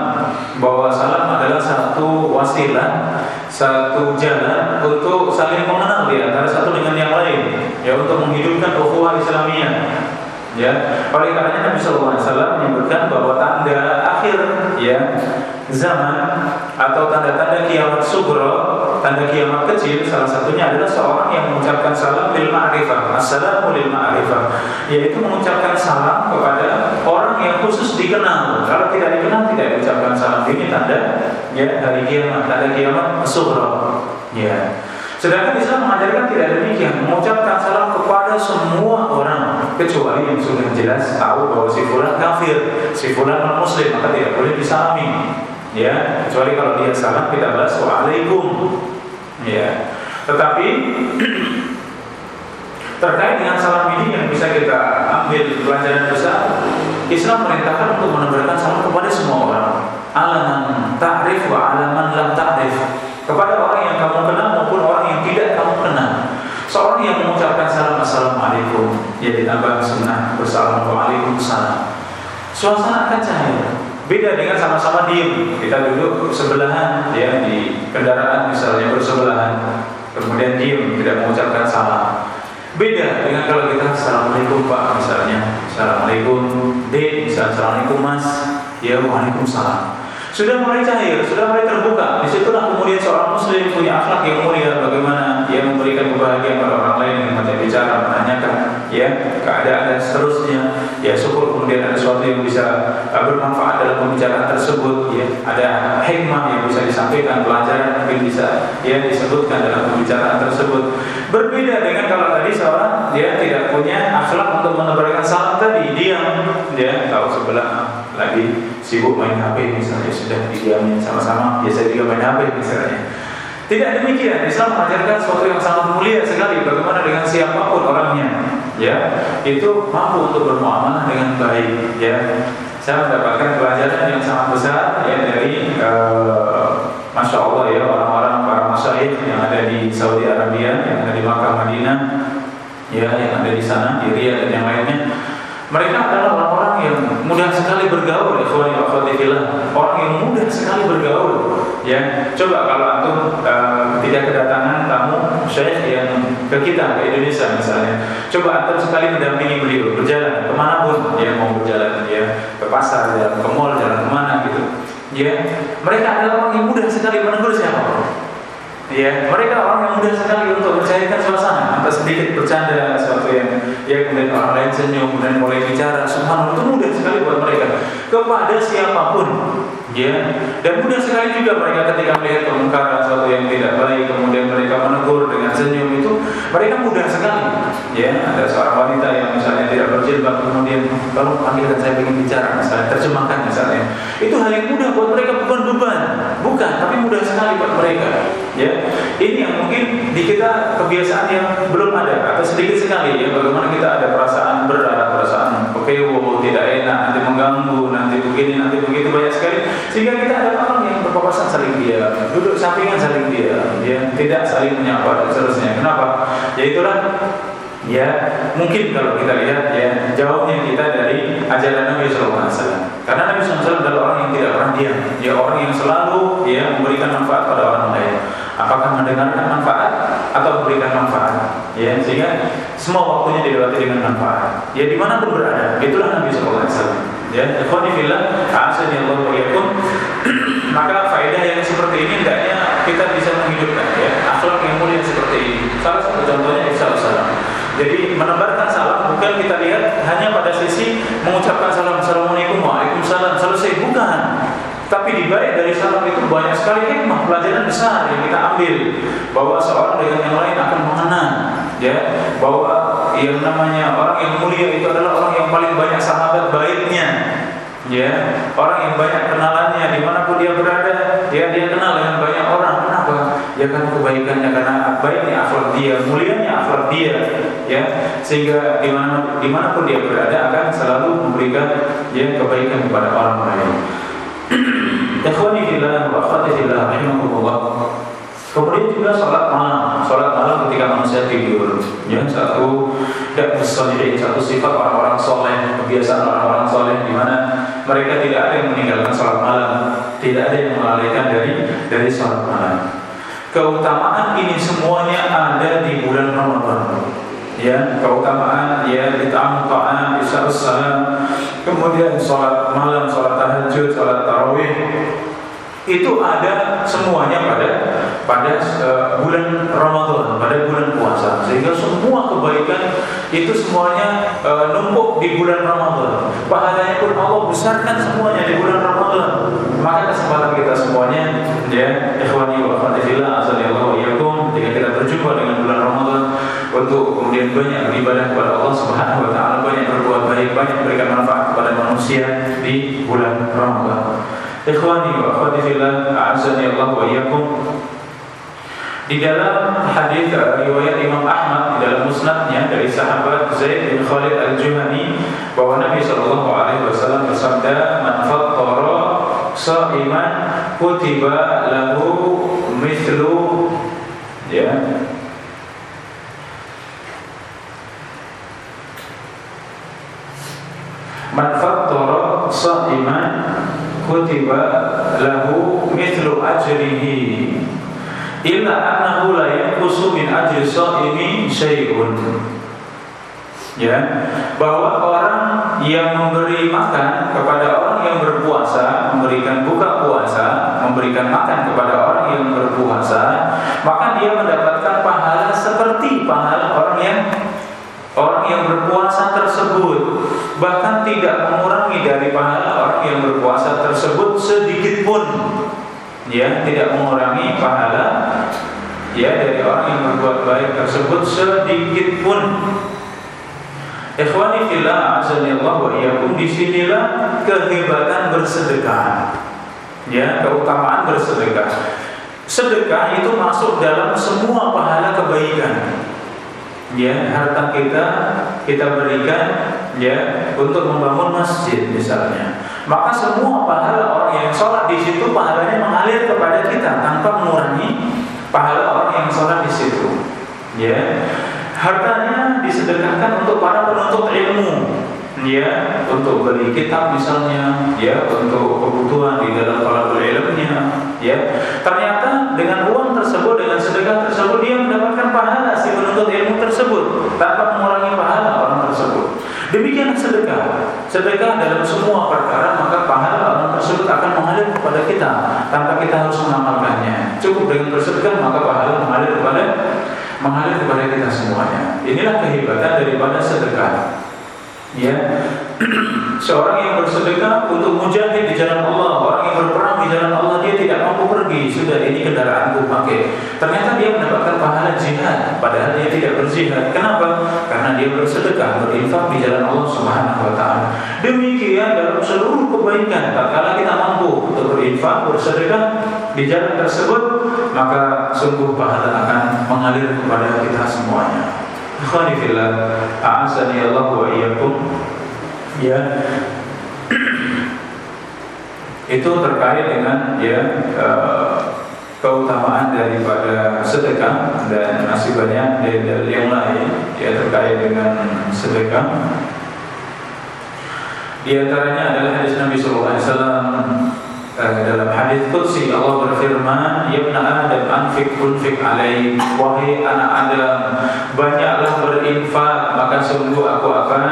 bahwa salam adalah satu wasilah, satu jalan untuk saling mengenal di antara satu dengan yang lain, ya untuk menghidupkan ukhuwah Islamiyah. Ya, oleh karenanya Nabi Sallallahu Alaihi Wasallam menyebutkan bahwa tanda akhir ya zaman atau tanda-tanda kiamat sugro, tanda kiamat kecil salah satunya adalah seorang yang mengucapkan salam lil ma'rifah, assalamu lil ma'rifah, yaitu mengucapkan salam kepada orang yang khusus dikenal. Kalau tidak dikenal tidak diucapkan salam. Ini tanda ya hari kiamat, tanda kiamat sugro. Ya. Sedangkan Islam mengajarkan tidak demikian, mengucapkan salam kepada semua orang kecuali yang sudah jelas tahu bahwa si fulan kafir, si fulan non muslim maka tidak boleh disalami. Ya, kecuali kalau dia salam kita balas waalaikum. Ya. Tetapi terkait dengan salam ini yang bisa kita ambil pelajaran besar, Islam merintahkan untuk menebarkan salam kepada semua orang. Alaman ta'rif wa alaman lam ta'rif. Kepada orang yang kamu kenal maupun orang yang tidak kamu kenal. Seorang yang mengucapkan salam Assalamualaikum. Ya ditambah sunnah Wassalamualaikum salam. Suasana akan cahaya Beda dengan sama-sama diem. Kita duduk sebelahan ya Di kendaraan misalnya bersebelahan. Kemudian diem tidak mengucapkan salam. Beda dengan kalau kita Assalamualaikum Pak misalnya. Assalamualaikum D misalnya Assalamualaikum Mas. Ya Waalaikumsalam sudah mulai cair, sudah mulai terbuka. Di situlah kemudian seorang muslim punya akhlak yang mulia bagaimana dia memberikan kebahagiaan pada orang lain dengan macam bicara, menanyakan ya keadaan dan seterusnya. Ya syukur kemudian ada sesuatu yang bisa uh, bermanfaat dalam pembicaraan tersebut. Ya ada hikmah yang bisa disampaikan, pelajaran mungkin bisa ya disebutkan dalam pembicaraan tersebut. Berbeda dengan kalau tadi seorang dia tidak punya akhlak untuk menebarkan salam tadi, diam, dia tahu sebelah lagi sibuk main HP misalnya sudah didiamin sama-sama biasa juga main HP misalnya. Tidak demikian Islam mengajarkan sesuatu yang sangat mulia sekali bagaimana dengan siapa pun orangnya ya. Itu mampu untuk bermuamalah dengan baik ya. Saya mendapatkan pelajaran yang sangat besar ya dari uh, masya Allah ya orang-orang para masyayikh yang ada di Saudi Arabia yang ada di Makkah Madinah ya yang ada di sana di Riyadh dan yang lainnya. Mereka adalah orang-orang yang mudah sekali bergaul, ikhwani wa akhwati Orang yang mudah sekali bergaul. Ya, coba kalau antum uh, ketika kedatangan tamu syekh yang ke kita ke Indonesia misalnya, coba antum sekali mendampingi beliau berjalan ke mana pun dia mau berjalan ya ke pasar, jalan ke mall, jalan ke mana gitu. Ya, mereka adalah orang yang mudah sekali menegur siapa Ya, mereka orang yang mudah sekali untuk mencairkan suasana. Atau sedikit bercanda sesuatu yang ya kemudian orang lain senyum kemudian mulai bicara. Subhanallah itu mudah sekali buat mereka kepada siapa pun. Ya, dan mudah sekali juga mereka ketika melihat kemungkaran sesuatu yang tidak baik, kemudian mereka menegur dengan senyum itu, mereka mudah sekali. Ya, ada seorang wanita yang misalnya tidak berjilbab, kemudian kalau panggilkan saya ingin bicara, misalnya terjemahkan misalnya, itu hal yang mudah buat mereka bukan bukan, tapi mudah sekali buat mereka. Ya, ini yang mungkin di kita kebiasaan yang belum ada atau sedikit sekali ya, bagaimana kita ada perasaan berat, perasaan kekewo, tidak enak, nanti mengganggu, nanti begini, nanti begitu banyak sekali sehingga kita ada orang yang berpapasan saling dia, duduk sampingan saling dia, ya tidak saling menyapa dan seterusnya. Kenapa? Ya itulah ya mungkin kalau kita lihat ya jawabnya kita dari ajaran Nabi SAW karena Nabi SAW adalah orang yang tidak pernah diam. Ya orang yang selalu ya memberikan manfaat pada orang lain. Apakah mendengarkan manfaat atau memberikan manfaat? Ya sehingga semua waktunya dilewati dengan manfaat. Ya di mana pun berada itulah Nabi SAW ya ikhwani fillah asani Allah wa yakum maka faedah yang seperti ini hendaknya kita bisa menghidupkan ya akhlak yang mulia seperti ini. Salah satu contohnya Isa jadi menebarkan salam bukan kita lihat hanya pada sisi mengucapkan salam. Assalamualaikum waalaikumsalam. Selesai bukan. Tapi di balik dari salam itu banyak sekali hikmah pelajaran besar yang kita ambil. Bahwa seorang dengan yang lain akan mengenal ya. Bahwa yang namanya orang yang mulia itu adalah orang yang paling banyak sahabat baiknya ya. Orang yang banyak kenalannya di mana pun dia berada, ya dia kenal dengan banyak orang. Ya kan kebaikannya karena baiknya akhlak dia, mulianya akhlak dia, ya sehingga di mana di mana pun dia berada akan selalu memberikan ya kebaikan kepada orang lain. Ikhwani fillah wa akhwati fillah rahimakumullah. Kemudian juga sholat malam, sholat malam ketika manusia tidur. Ya, satu dan musolihin, satu sifat orang-orang soleh, kebiasaan orang-orang soleh di mana mereka tidak ada yang meninggalkan sholat malam, tidak ada yang melalaikan dari dari sholat malam. Keutamaan ini semuanya ada di bulan Ramadan. Ya, keutamaan ya dita'am ta'am, salam, kemudian sholat malam, sholat tahajud, sholat tarawih, itu ada semuanya pada pada uh, bulan Ramadan, pada bulan puasa. Sehingga semua kebaikan itu semuanya uh, numpuk di bulan Ramadan. Pahalanya pun Allah besarkan semuanya di bulan Ramadan. Maka kesempatan kita semuanya ya ikhwani wa akhwati fillah wa ketika kita berjumpa dengan bulan Ramadan untuk kemudian banyak beribadah kepada Allah Subhanahu wa taala, banyak berbuat baik, banyak berikan manfaat kepada manusia di bulan Ramadan. Ikhwani wa akhwati fillah, iyyakum. Di dalam hadis riwayat Imam Ahmad di dalam musnadnya dari sahabat Zaid bin Khalid al-Juhani bahwa Nabi sallallahu alaihi wasallam bersabda man fattara sha'iman kutiba lahu mithlu ya. Man fattara sha'iman kutiba lahu mithlu ajrihi illa annahu la yanqusu min ajri syai'un. Ya. Bahwa orang yang memberi makan kepada orang yang berpuasa memberikan buka puasa memberikan makan kepada orang yang berpuasa maka dia mendapatkan pahala seperti pahala orang yang orang yang berpuasa tersebut. Bahkan tidak mengurangi dari pahala orang yang berpuasa tersebut sedikit pun ya tidak mengurangi pahala ya dari orang yang berbuat baik tersebut sedikit pun Ikhwani fillah azanillah wa iyyakum di sinilah kehebatan bersedekah. Ya, keutamaan bersedekah. Sedekah itu masuk dalam semua pahala kebaikan. Ya, harta kita kita berikan ya untuk membangun masjid misalnya. Maka semua pahala orang yang sholat di situ pahalanya mengalir kepada kita tanpa mengurangi pahala orang yang sholat di situ. Ya, hartanya disedekahkan untuk para penuntut ilmu. Ya, untuk beli kitab misalnya, ya, untuk kebutuhan di dalam talabul ilmunya, ya. Ternyata dengan uang tersebut, dengan sedekah tersebut dia mendapatkan pahala si penuntut ilmu tersebut tanpa mengurangi pahala orang tersebut. Demikian sedekah. Sedekah dalam semua perkara maka pahala orang tersebut akan mengalir kepada kita tanpa kita harus mengamalkannya. Cukup dengan bersedekah maka pahala mengalir kepada mengalir kepada kita semuanya. Inilah kehebatan daripada sedekah. Ya, seorang yang bersedekah untuk mujahid di jalan Allah, orang yang berperang di jalan Allah, dia tidak mampu pergi. Sudah ini kendaraan untuk pakai. Ternyata dia mendapatkan pahala jihad, padahal dia tidak berjihad. Kenapa? Karena dia bersedekah, berinfak di jalan Allah Subhanahu Wa Taala. Demikian dalam seluruh kebaikan, tatkala kita mampu untuk berinfak, bersedekah di jalan tersebut, maka sungguh pahala akan mengalir kepada kita semuanya. Ikhwani fillah, Allah wa iyyakum. Ya. Itu terkait dengan ya uh, keutamaan daripada sedekah dan masih banyak dari yang lain ya terkait dengan sedekah. Di antaranya adalah hadis Nabi sallallahu alaihi wasallam Eh, dalam hadis qudsi Allah berfirman ya adam anfik unfik alaih wahai anak adam banyaklah berinfak maka sungguh aku akan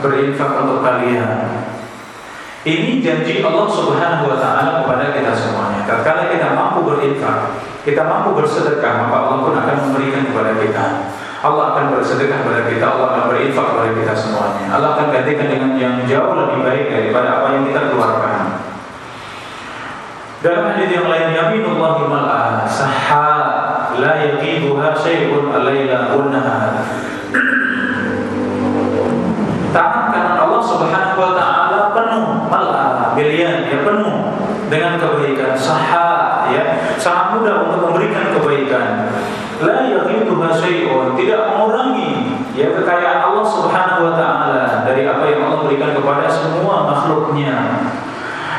berinfak untuk kalian ini janji Allah Subhanahu wa taala kepada kita semuanya. Tatkala kita mampu berinfak, kita mampu bersedekah, maka Allah pun akan memberikan kepada kita. Allah akan bersedekah kepada kita, Allah akan berinfak kepada kita semuanya. Allah akan gantikan dengan yang jauh lebih baik daripada apa yang kita keluarkan. Dalam hadis yang lain yaminullahi mal'ah sahha la yaqiduha syai'un al-laila wan nahar. Tangan kanan Allah Subhanahu wa taala penuh mal'ah, bilian ya penuh dengan kebaikan. Sahah ya sangat mudah untuk memberikan kebaikan. La yaghituha syai'un tidak mengurangi ya kekayaan Allah Subhanahu wa taala dari apa yang Allah berikan kepada semua makhluknya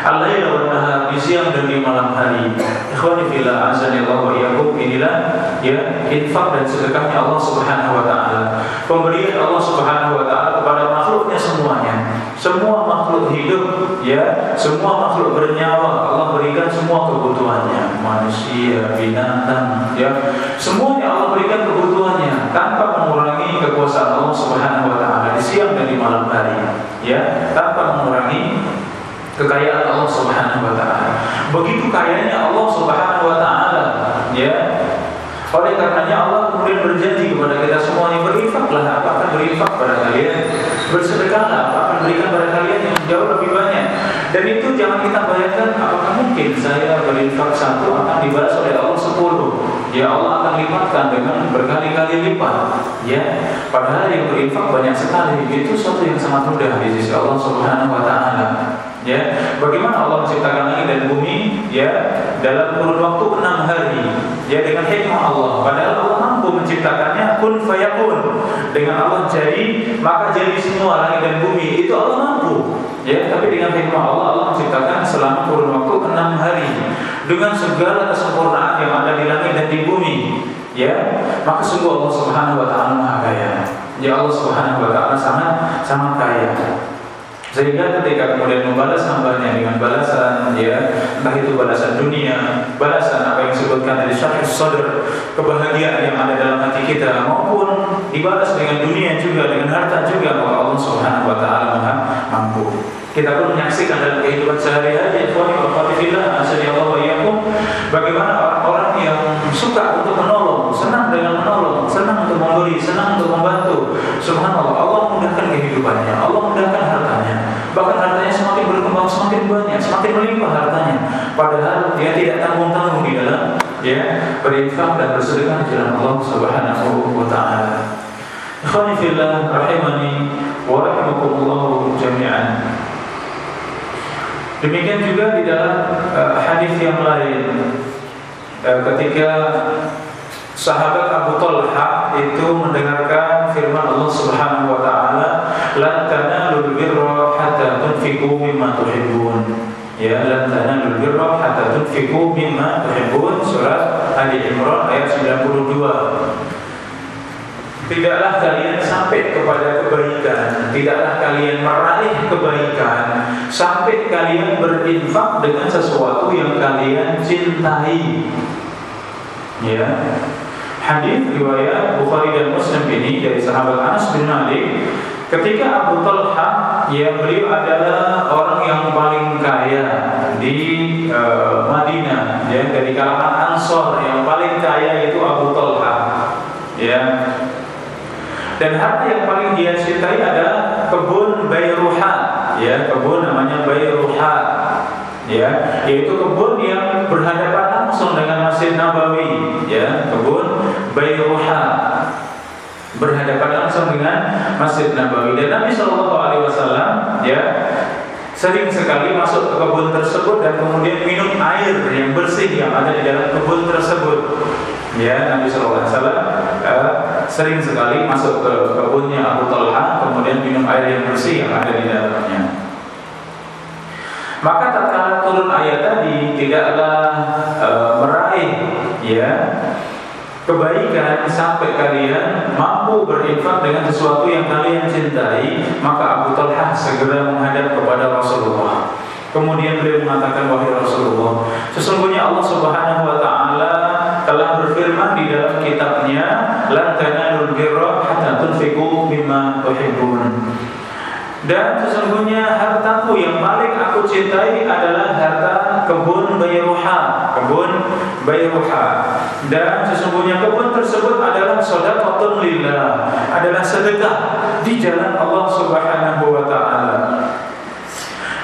al-lail wa di siang dan di malam hari. Ikhwani azani Allah wa iyyakum inilah ya infak dan sedekahnya Allah Subhanahu wa taala. Pemberian Allah Subhanahu wa taala kepada makhluknya semuanya. Semua makhluk hidup ya, semua makhluk bernyawa Allah berikan semua kebutuhannya. Manusia, binatang ya, semuanya Allah berikan kebutuhannya tanpa mengurangi kekuasaan Allah Subhanahu wa taala di siang dan di malam hari. Ya, tanpa kekayaan Allah Subhanahu wa taala. Begitu kayanya Allah Subhanahu wa taala, ya. Oleh karenanya Allah kemudian berjanji kepada kita semuanya berinfaklah apa akan berinfak pada kalian. Bersedekahlah apa akan berikan pada kalian yang jauh lebih banyak. Dan itu jangan kita bayangkan apakah mungkin saya berinfak satu akan dibalas oleh Allah sepuluh. Ya Allah akan lipatkan dengan berkali-kali lipat ya. Padahal yang berinfak banyak sekali itu suatu yang sangat mudah di sisi Allah Subhanahu wa taala Ya, bagaimana Allah menciptakan langit dan bumi ya dalam kurun waktu enam hari ya dengan hikmah Allah. Padahal Allah mampu menciptakannya kun fayakun dengan Allah jadi maka jadi semua langit dan bumi itu Allah mampu. Ya, tapi dengan hikmah Allah Allah menciptakan selama kurun waktu enam hari dengan segala kesempurnaan yang ada di langit dan di bumi. Ya, maka sungguh Allah Subhanahu wa taala Maha Kaya. Ya Allah Subhanahu wa taala sangat sangat kaya. Sehingga ketika kemudian membalas hambanya dengan balasan ya entah itu balasan dunia, balasan apa yang disebutkan dari syahid sadr, kebahagiaan yang ada dalam hati kita maupun dibalas dengan dunia juga dengan harta juga maka Allah Subhanahu wa taala Maha mampu. Kita pun menyaksikan dalam kehidupan sehari-hari ikhwani wa akhwati Allah wa iyyakum bagaimana orang-orang yang suka untuk menolong, senang dengan menolong, senang untuk memberi, senang untuk membantu. Subhanallah, Allah mudahkan kehidupannya, Allah mudahkan hartanya. Bahkan hartanya semakin berkembang, semakin banyak, semakin melimpah hartanya. Padahal dia tidak tanggung-tanggung di dalam ya berinfak dan bersedekah di jalan Allah Subhanahu wa taala. Ikhwani fillah rahimani wa rahimakumullah jami'an. Demikian juga di dalam uh, hadis yang lain uh, ketika sahabat Abu Talha itu mendengarkan firman Allah Subhanahu wa taala, "Lan tunfiqu mimma tuhibbun." Ya, lan tanalul birra hatta tunfiqu mimma tuhibbun surat Ali Imran ayat 92. Tidaklah kalian sampai kepada kebaikan Tidaklah kalian meraih kebaikan Sampai kalian berinfak dengan sesuatu yang kalian cintai Ya Hadis riwayat Bukhari dan Muslim ini dari sahabat Anas bin Malik Ketika Abu Talha ya beliau adalah orang yang paling kaya di uh, Madinah. Ya dari kalangan Ansor. Yang paling kaya itu Abu Talha. Ya. Dan harta yang paling dia cintai adalah kebun Bayruha. Ya kebun namanya Bayruha. Ya yaitu kebun yang berhadapan langsung dengan Masjid Nabawi. Ya kebun Bayruha berhadapan langsung dengan Masjid Nabawi dan Nabi Shallallahu Alaihi Wasallam ya sering sekali masuk ke kebun tersebut dan kemudian minum air yang bersih yang ada di dalam kebun tersebut ya Nabi Shallallahu Alaihi Wasallam uh, sering sekali masuk ke kebunnya Abu Talha kemudian minum air yang bersih yang ada di dalamnya. Maka tatkala turun ayat tadi tidaklah uh, meraih ya kebaikan sampai kalian mampu berinfak dengan sesuatu yang kalian cintai, maka Abu Talha segera menghadap kepada Rasulullah. Kemudian beliau mengatakan wahai Rasulullah, sesungguhnya Allah Subhanahu wa taala telah berfirman di dalam kitabnya lan tanalul hatta tunfiqu mimma tuhibbun dan sesungguhnya hartaku yang paling aku cintai adalah harta kebun Bayruha, kebun Bayruha. Dan sesungguhnya kebun tersebut adalah sedekah lillah, adalah sedekah di jalan Allah Subhanahu wa taala.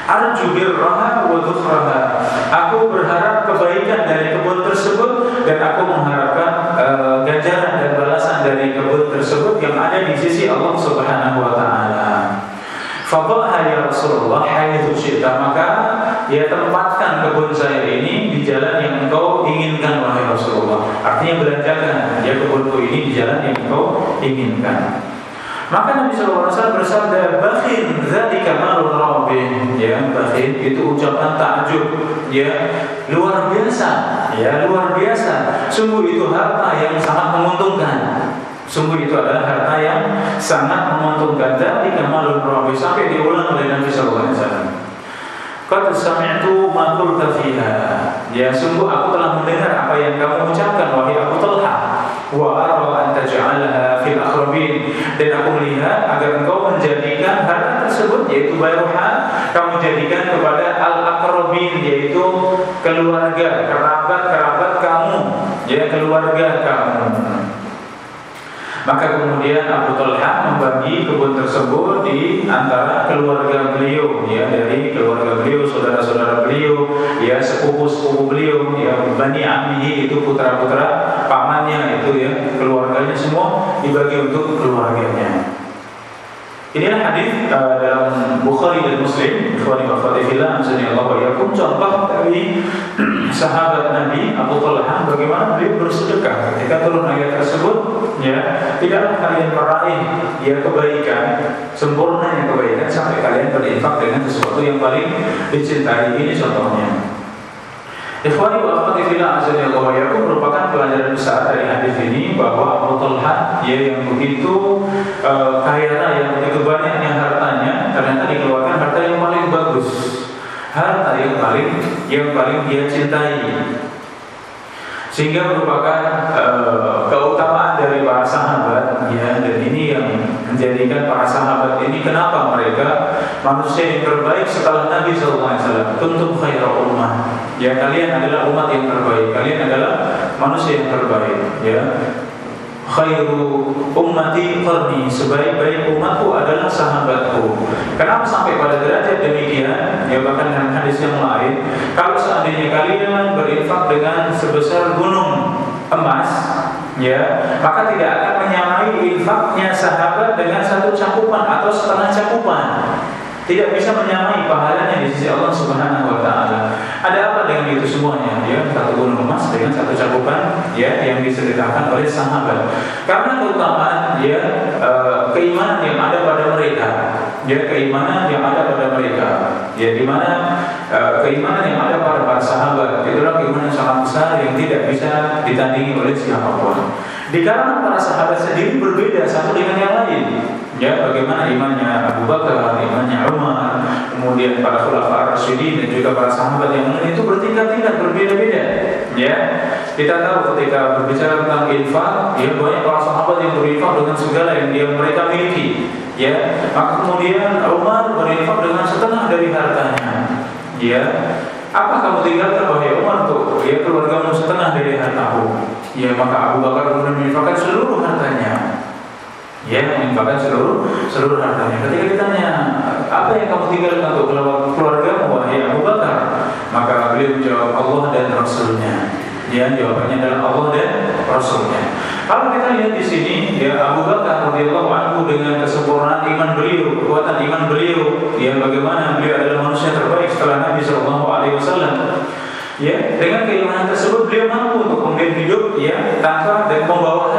Arju birraha wa dhukraha. Aku berharap kebaikan dari kebun tersebut dan aku mengharapkan uh, ganjaran dan balasan dari kebun tersebut yang ada di sisi Allah Subhanahu wa taala. Fadhaha ya Rasulullah haitsu syi'ta maka ya tempatkan kebun saya ini di jalan yang engkau inginkan wahai Rasulullah. Artinya belanjakan ya kebunku ini di jalan yang engkau inginkan. Maka Nabi SAW bersabda, "Bakhil dzalika malun rabih." Ya, bakhil itu ucapan takjub, ya, luar biasa, ya, luar biasa. Sungguh itu harta yang sangat menguntungkan. Sungguh itu adalah harta yang sangat menguntungkan. Dzalika malun rabih sampai diulang oleh Nabi SAW. Qad sami'tu ma. Ya sungguh aku telah mendengar apa yang kamu ucapkan wahai Abu Talha. Wa ara an taj'alaha fil akhrabin. Dan aku melihat agar engkau menjadikan harta tersebut yaitu bayruha kamu jadikan kepada al-aqrabin yaitu keluarga, kerabat-kerabat kamu, ya keluarga kamu. Maka kemudian Abu Talha membagi kebun tersebut di antara keluarga beliau, ya dari keluarga beliau, saudara-saudara beliau, ya sepupu-sepupu beliau, ya bani Amihi itu putra-putra pamannya itu ya keluarganya semua dibagi untuk keluarganya. Inilah hadis uh, dalam Bukhari dan Muslim, ikhwani wa akhwati fillah, Allah wa yakum contoh dari sahabat Nabi Abu Talha bagaimana beliau bersedekah ketika turun ayat tersebut, ya, tidaklah kalian meraih ya kebaikan, sempurnanya kebaikan sampai kalian berinfak dengan sesuatu yang paling dicintai. Ini contohnya. Ikhwani wa akhwati fillah azza wa jalla merupakan pelajaran besar dari hadis ini bahwa Abu Talha ya yang begitu uh, kaya raya, begitu banyaknya hartanya ternyata dikeluarkan harta yang paling bagus. Harta yang paling yang paling dia cintai. Sehingga merupakan uh, keutamaan dari para sahabat ya dan ini yang menjadikan para sahabat ini kenapa mereka manusia yang terbaik setelah Nabi SAW. Tuntuk khairul ummah Ya kalian adalah umat yang terbaik. Kalian adalah manusia yang terbaik. Ya. Khairu ummati qarni. Sebaik-baik umatku adalah sahabatku. Kenapa sampai pada derajat demikian? Ya bahkan dalam hadis yang lain Kalau seandainya kalian berinfak dengan sebesar gunung emas Ya, maka tidak akan menyamai infaknya sahabat dengan satu cakupan atau setengah cakupan. Tidak bisa menyamai pahalanya di sisi Allah Subhanahu wa taala. Ada apa dengan itu semuanya? Ya, satu gunung emas dengan satu cakupan ya yang diceritakan oleh sahabat. Karena keutamaan ya e, keimanan yang ada pada mereka, ya keimanan yang ada pada mereka. Ya di mana e, keimanan yang ada pada para sahabat itulah keimanan yang sangat besar yang tidak bisa ditandingi oleh siapa pun. Di kalangan para sahabat sendiri berbeda satu dengan yang lain. Ya, bagaimana imannya Abu Bakar, imannya Umar, kemudian para khulafa Rasyidin dan juga para sahabat yang lain itu bertingkat-tingkat berbeda-beda. Ya, kita tahu ketika berbicara tentang infak, ya banyak para sahabat yang berinfak dengan segala yang dia mereka miliki. Ya, maka kemudian Umar berinfak dengan setengah dari hartanya. Ya, apa kamu tinggalkan wahai Umar tuh? Ya keluargamu setengah dari hartamu. Ya maka Abu Bakar kemudian menginfakkan seluruh hartanya ya menginfakkan seluruh seluruh hartanya. Ketika ditanya apa yang kamu tinggalkan untuk keluarga wahai Abu Bakar, maka beliau menjawab Allah dan Rasulnya. Ya jawabannya adalah Allah dan Rasulnya. Kalau kita lihat di sini, ya Abu Bakar radhiyallahu anhu dengan kesempurnaan iman beliau, kekuatan iman beliau, ya bagaimana beliau adalah manusia terbaik setelah Nabi Shallallahu Alaihi Wasallam. Ya, dengan keimanan tersebut beliau mampu untuk kemudian hidup ya tanpa dan membawa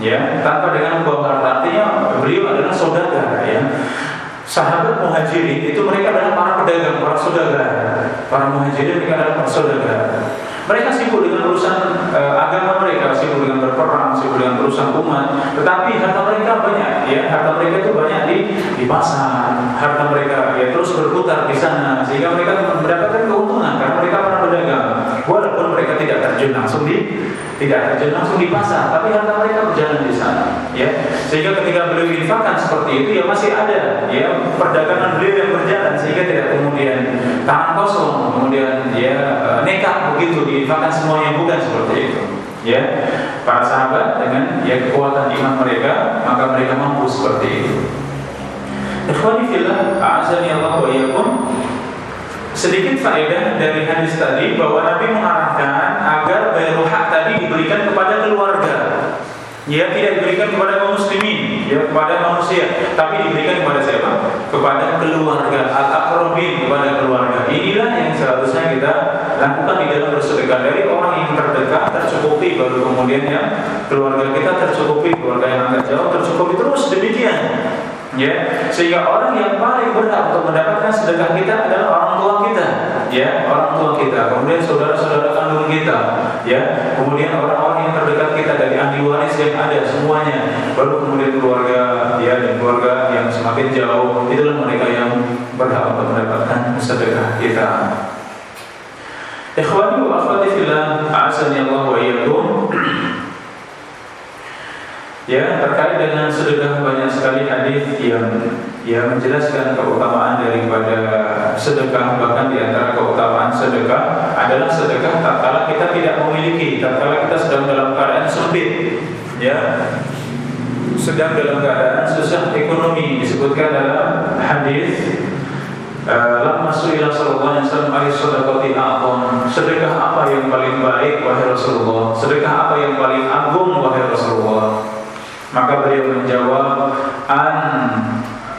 ya tanpa dengan membawa harta artinya beliau adalah saudara ya. Sahabat muhajirin itu mereka adalah para pedagang para saudara. Para muhajirin mereka adalah para saudara. Mereka sibuk dengan urusan e, agama mereka sibuk dengan berperang sibuk dengan urusan umat. Tetapi harta mereka banyak ya. Harta mereka itu banyak di di pasar. Harta mereka ya terus berputar di sana sehingga mereka mendapatkan keuntungan karena mereka para pedagang walaupun mereka tidak terjun langsung di tidak terjun langsung di pasar, tapi harta mereka berjalan di sana, ya. Sehingga ketika beliau infakkan seperti itu, ya masih ada, ya, perdagangan beliau yang berjalan, sehingga tidak kemudian tangan kosong, kemudian ya nekat begitu diinfakkan semuanya bukan seperti itu, ya. Para sahabat dengan ya kekuatan iman mereka, maka mereka mampu seperti itu. Ikhwani fillah, a'azani Allah wa Sedikit faedah dari hadis tadi bahwa Nabi mengarahkan agar bayruhak tadi diberikan kepada keluarga. Ya tidak diberikan kepada kaum muslimin, ya kepada manusia, tapi diberikan kepada siapa? Kepada keluarga, al-aqrabin kepada keluarga. Inilah yang seharusnya kita lakukan di dalam bersedekah dari orang yang terdekat tercukupi baru kemudian yang keluarga kita tercukupi, keluarga yang agak jauh tercukupi terus demikian. Ya, sehingga orang yang paling berhak untuk mendapatkan sedekah kita adalah orang tua kita, ya, orang tua kita, kemudian saudara-saudara kandung kita, ya, kemudian orang-orang yang terdekat kita dari ahli waris yang ada semuanya, baru kemudian keluarga, ya, dan keluarga yang semakin jauh, itulah mereka yang berhak untuk mendapatkan sedekah kita. Ikhwani wa akhwati fillah, a'azani Allah wa iyyakum. Ya, terkait dengan sedekah banyak sekali hadis yang yang menjelaskan keutamaan daripada sedekah. Bahkan di antara keutamaan sedekah adalah sedekah tatkala kita tidak memiliki, tatkala kita sedang dalam keadaan sempit, ya. Sedang dalam keadaan susah ekonomi disebutkan dalam hadis eh, Lama suila sallallahu alaihi wasallam Ali sadaqati a'zam. Sedekah apa yang paling baik wahai Rasulullah? Sedekah apa yang paling agung wahai Rasulullah maka beliau menjawab an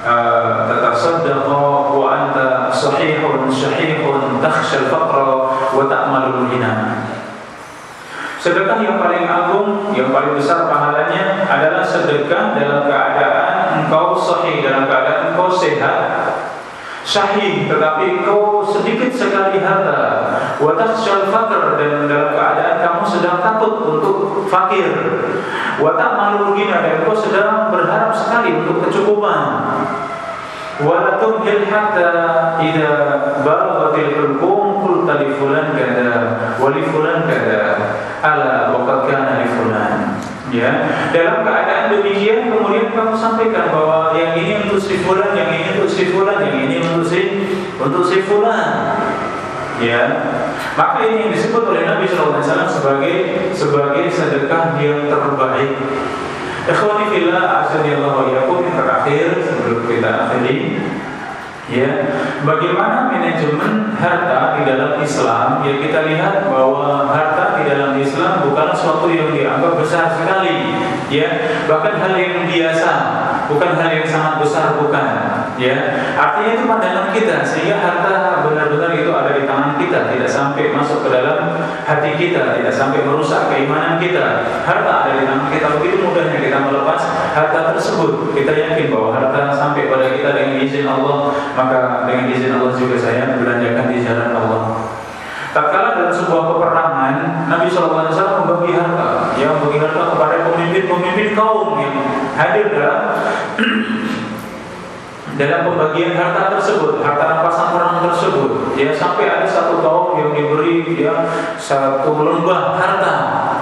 uh, tatasaddaqa wa anta sahihun syahihun takhsha al-faqra wa ta'malul ghina. Sedekah yang paling agung, yang paling besar pahalanya adalah sedekah dalam keadaan engkau sahih, dalam keadaan engkau sehat, syahih tetapi engkau sedikit sekali harta wa takhshal dan dalam keadaan kamu sedang takut untuk fakir. Wa ta'malul ghina dan engkau sedang berharap sekali untuk kecukupan. Wa la tumhil hatta idza balaghatil hulqum qulta li fulan kada wa li fulan kada ala wa qad kana li ya dalam keadaan demikian kemudian kamu sampaikan bahwa yang ini untuk si fulan yang ini untuk si fulan yang ini untuk si untuk si fulan. Ya maka ini disebut oleh Nabi SAW sebagai sebagai sedekah yang terbaik. Ikhwani fillah wa yakum yang terakhir sebelum kita akhiri ya bagaimana manajemen harta di dalam Islam? Ya kita lihat bahwa harta di dalam Islam bukan suatu yang dianggap besar sekali. Ya bahkan hal yang biasa bukan hal yang sangat besar bukan ya artinya itu pandangan kita sehingga harta benar-benar itu ada di tangan kita tidak sampai masuk ke dalam hati kita tidak sampai merusak keimanan kita. Harta ada di tangan kita begitu mudahnya kita melepas harta tersebut. Kita yakin bahwa harta sampai pada kita dengan izin Allah maka dengan izin Allah juga saya belanjakan di jalan Allah. Tatkala dalam sebuah peperangan, Nabi SAW membagi harta, ya membagi harta kepada pemimpin-pemimpin kaum yang hadir dalam dalam pembagian harta tersebut, harta rampasan perang tersebut, ya sampai ada satu kaum yang diberi ya satu lembah harta,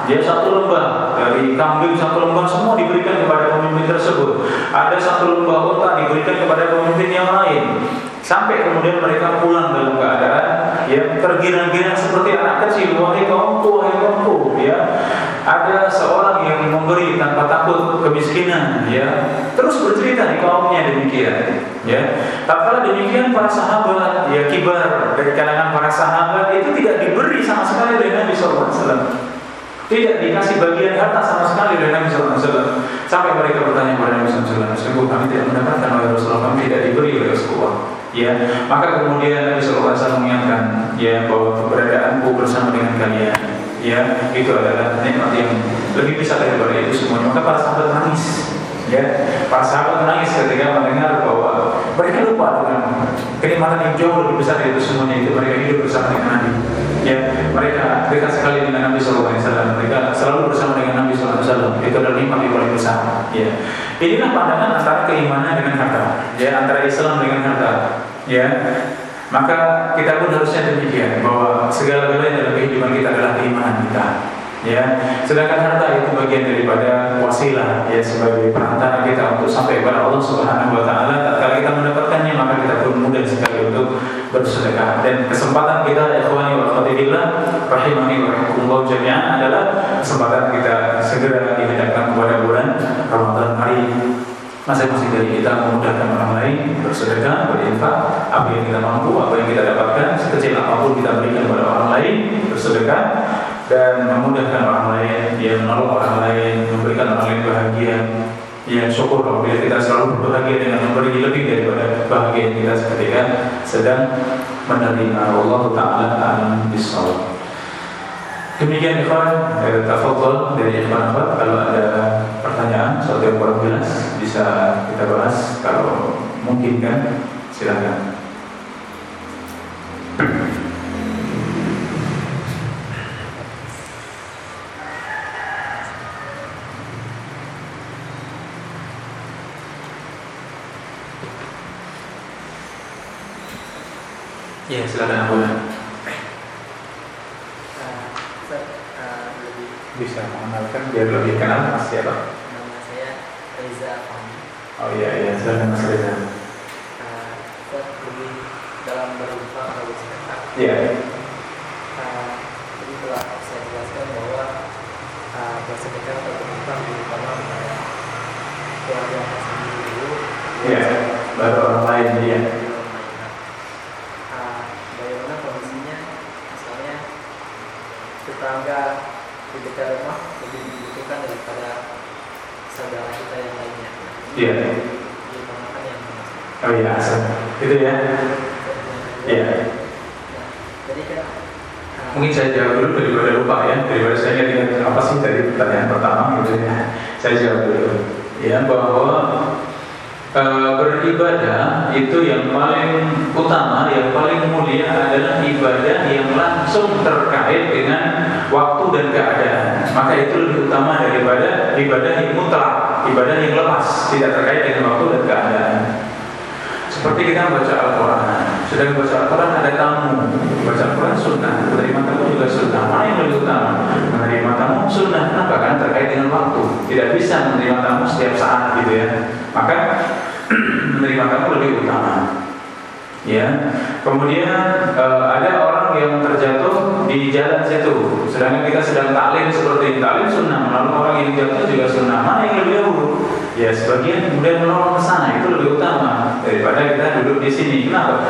ya satu lembah dari kambing satu lembah semua diberikan kepada pemimpin tersebut. Ada satu lembah kota diberikan kepada pemimpin yang lain. Sampai kemudian mereka pulang dalam keadaan ya tergina-gina seperti anak kecil, wahai kaumku, wahai kaumku, ya. Ada seorang yang memberi tanpa takut kemiskinan, ya. Terus bercerita di kaumnya demikian, ya. Tatkala demikian para sahabat, ya kibar dari kalangan para sahabat itu tidak diberi sama sekali oleh Nabi SAW. Tidak dikasih bagian harta sama sekali oleh Nabi SAW Sampai mereka bertanya kepada Nabi SAW Sungguh kami tidak mendapatkan oleh Rasulullah Kami tidak diberi oleh Rasulullah ya maka kemudian Nabi Shallallahu Alaihi Wasallam mengingatkan ya bahwa keberadaanku bersama dengan kalian ya itu adalah nikmat yang lebih besar daripada itu semuanya. Maka para sahabat menangis ya. Para sahabat menangis ketika mendengar bahwa mereka lupa dengan kenikmatan yang jauh lebih besar dari itu semuanya itu mereka hidup bersama dengan Nabi ya mereka dekat sekali dengan Nabi Wasallam. Mereka selalu bersama dengan Nabi Wasallam. Itu adalah nikmat yang paling besar. Ya Inilah pandangan antara keimanan dengan harta, ya antara Islam dengan harta, ya. Maka kita pun harusnya demikian bahwa segala-galanya dalam kehidupan kita adalah keimanan kita. Ya, sedangkan harta itu bagian daripada wasilah ya sebagai perantara kita untuk sampai kepada Allah Subhanahu wa taala. Tatkala kita mendapatkannya maka kita pun mudah sekali untuk bersedekah. Dan kesempatan kita ya ikhwani wa akhwatillah rahimani wa rahimakumullah jami'an adalah kesempatan kita segera dihadapkan kepada bulan Ramadan. Hari masing-masing dari kita memudahkan orang lain bersedekah, berinfak, apa yang kita mampu, apa yang kita dapatkan, sekecil apa pun kita berikan kepada orang lain bersedekah. Dan memudahkan orang lain, dia menolong orang lain, memberikan orang lain bahagia Ya syukur bila kita selalu berbahagia dengan memberi lebih daripada bahagia kita ketika sedang menerima Allah Ta'ala alam bisawab Demikian ikhwan, eh, tafadhol dari ikhwan apa? Kalau ada pertanyaan, sesuatu yang kurang jelas bisa kita bahas. Kalau mungkin kan, silakan. Ya, silakan Abu. bisa mengenalkan biar lebih kenal Mas siapa? Nama saya Reza Fahmi. Oh iya iya, silakan Mas Reza. Uh, lebih dalam berupa kalau sekarang. Iya. Uh, jadi telah saya jelaskan bahwa uh, bersedekah atau berupa terutama kepada keluarga sendiri dulu. Iya. Baru orang lain dia. Uh, bagaimana kondisinya? Misalnya tetangga di dekat rumah lebih dibutuhkan daripada saudara kita yang lainnya. Iya. Diutamakan yang Oh iya, asal. Itu ya. Iya. Nah, jadi kan ah, Mungkin saya jawab dulu daripada lupa ya, daripada saya ingat apa sih dari pertanyaan pertama gitu ya. Saya jawab dulu. Ya bahwa e, beribadah itu yang paling utama, yang paling mulia adalah ibadah yang langsung terkait dengan waktu dan keadaan. Maka itu lebih utama daripada ibadah yang mutlak, ibadah yang lepas, tidak terkait dengan waktu dan keadaan. Seperti kita membaca Al-Quran Sedang membaca Al-Quran ada tamu Baca Al-Quran sunnah Menerima tamu juga sunnah Mana yang lebih utama? Menerima tamu sunnah Kenapa? Karena terkait dengan waktu Tidak bisa menerima tamu setiap saat gitu ya Maka menerima tamu lebih utama ya kemudian e, ada orang yang terjatuh di jalan situ sedangkan kita sedang taklim seperti taklim sunnah lalu orang yang jatuh juga sunnah mana yang lebih dahulu ya sebagian kemudian menolong ke sana itu lebih utama daripada kita duduk di sini kenapa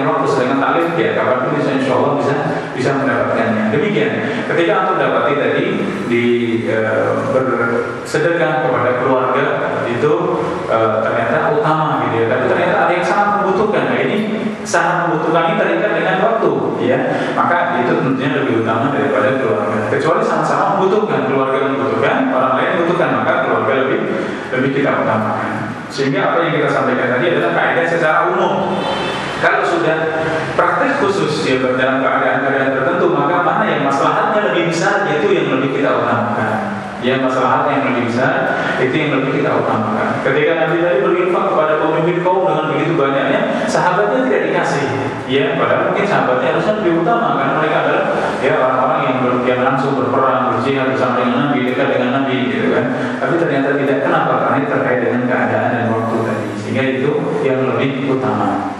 karena terkait dengan taklim ya kapan bisa insya Allah bisa bisa mendapatkannya. Demikian ketika untuk dapati tadi di e, bersedekah kepada keluarga itu e, ternyata utama gitu ya. Tapi ternyata ada yang sangat membutuhkan. Nah ini sangat membutuhkan ini terikat dengan waktu ya. Maka itu tentunya lebih utama daripada keluarga. Kecuali sama-sama membutuhkan keluarga membutuhkan orang lain membutuhkan maka keluarga lebih lebih kita utamakan. Sehingga apa yang kita sampaikan tadi adalah kaidah secara umum kalau sudah praktek khusus ya dalam keadaan-keadaan tertentu maka mana yang masalahnya lebih besar itu yang lebih kita utamakan yang masalah yang lebih besar itu yang lebih kita utamakan. Ketika Nabi tadi berinfak kepada pemimpin kaum dengan begitu banyaknya, sahabatnya tidak dikasih. Ya, padahal mungkin sahabatnya harusnya lebih utama karena mereka adalah ya orang-orang yang, ber, yang langsung berperang, berjihad bersama dengan Nabi, dekat dengan Nabi gitu kan. Tapi ternyata tidak kenapa karena terkait dengan keadaan dan waktu tadi. Sehingga itu yang lebih utama.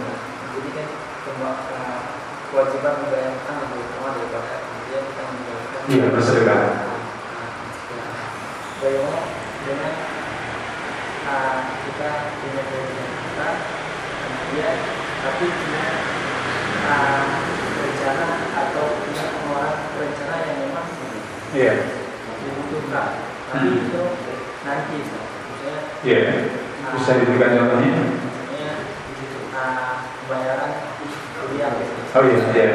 Kewajiban membayarkan lebih utama daripada kemudian kita membayarkan. Iya bersedekah. Bagaimana dengan uh, kita punya kewajiban kita kemudian tapi uh, berencana atau punya pengeluaran berencana yang memang yeah. dibutuhkan. Tapi hmm. itu nanti, misalnya. Iya. Yeah. Nah, Bisa diberikan contohnya? Misalnya uh, pembayaran kuliah. Oh iya, iya.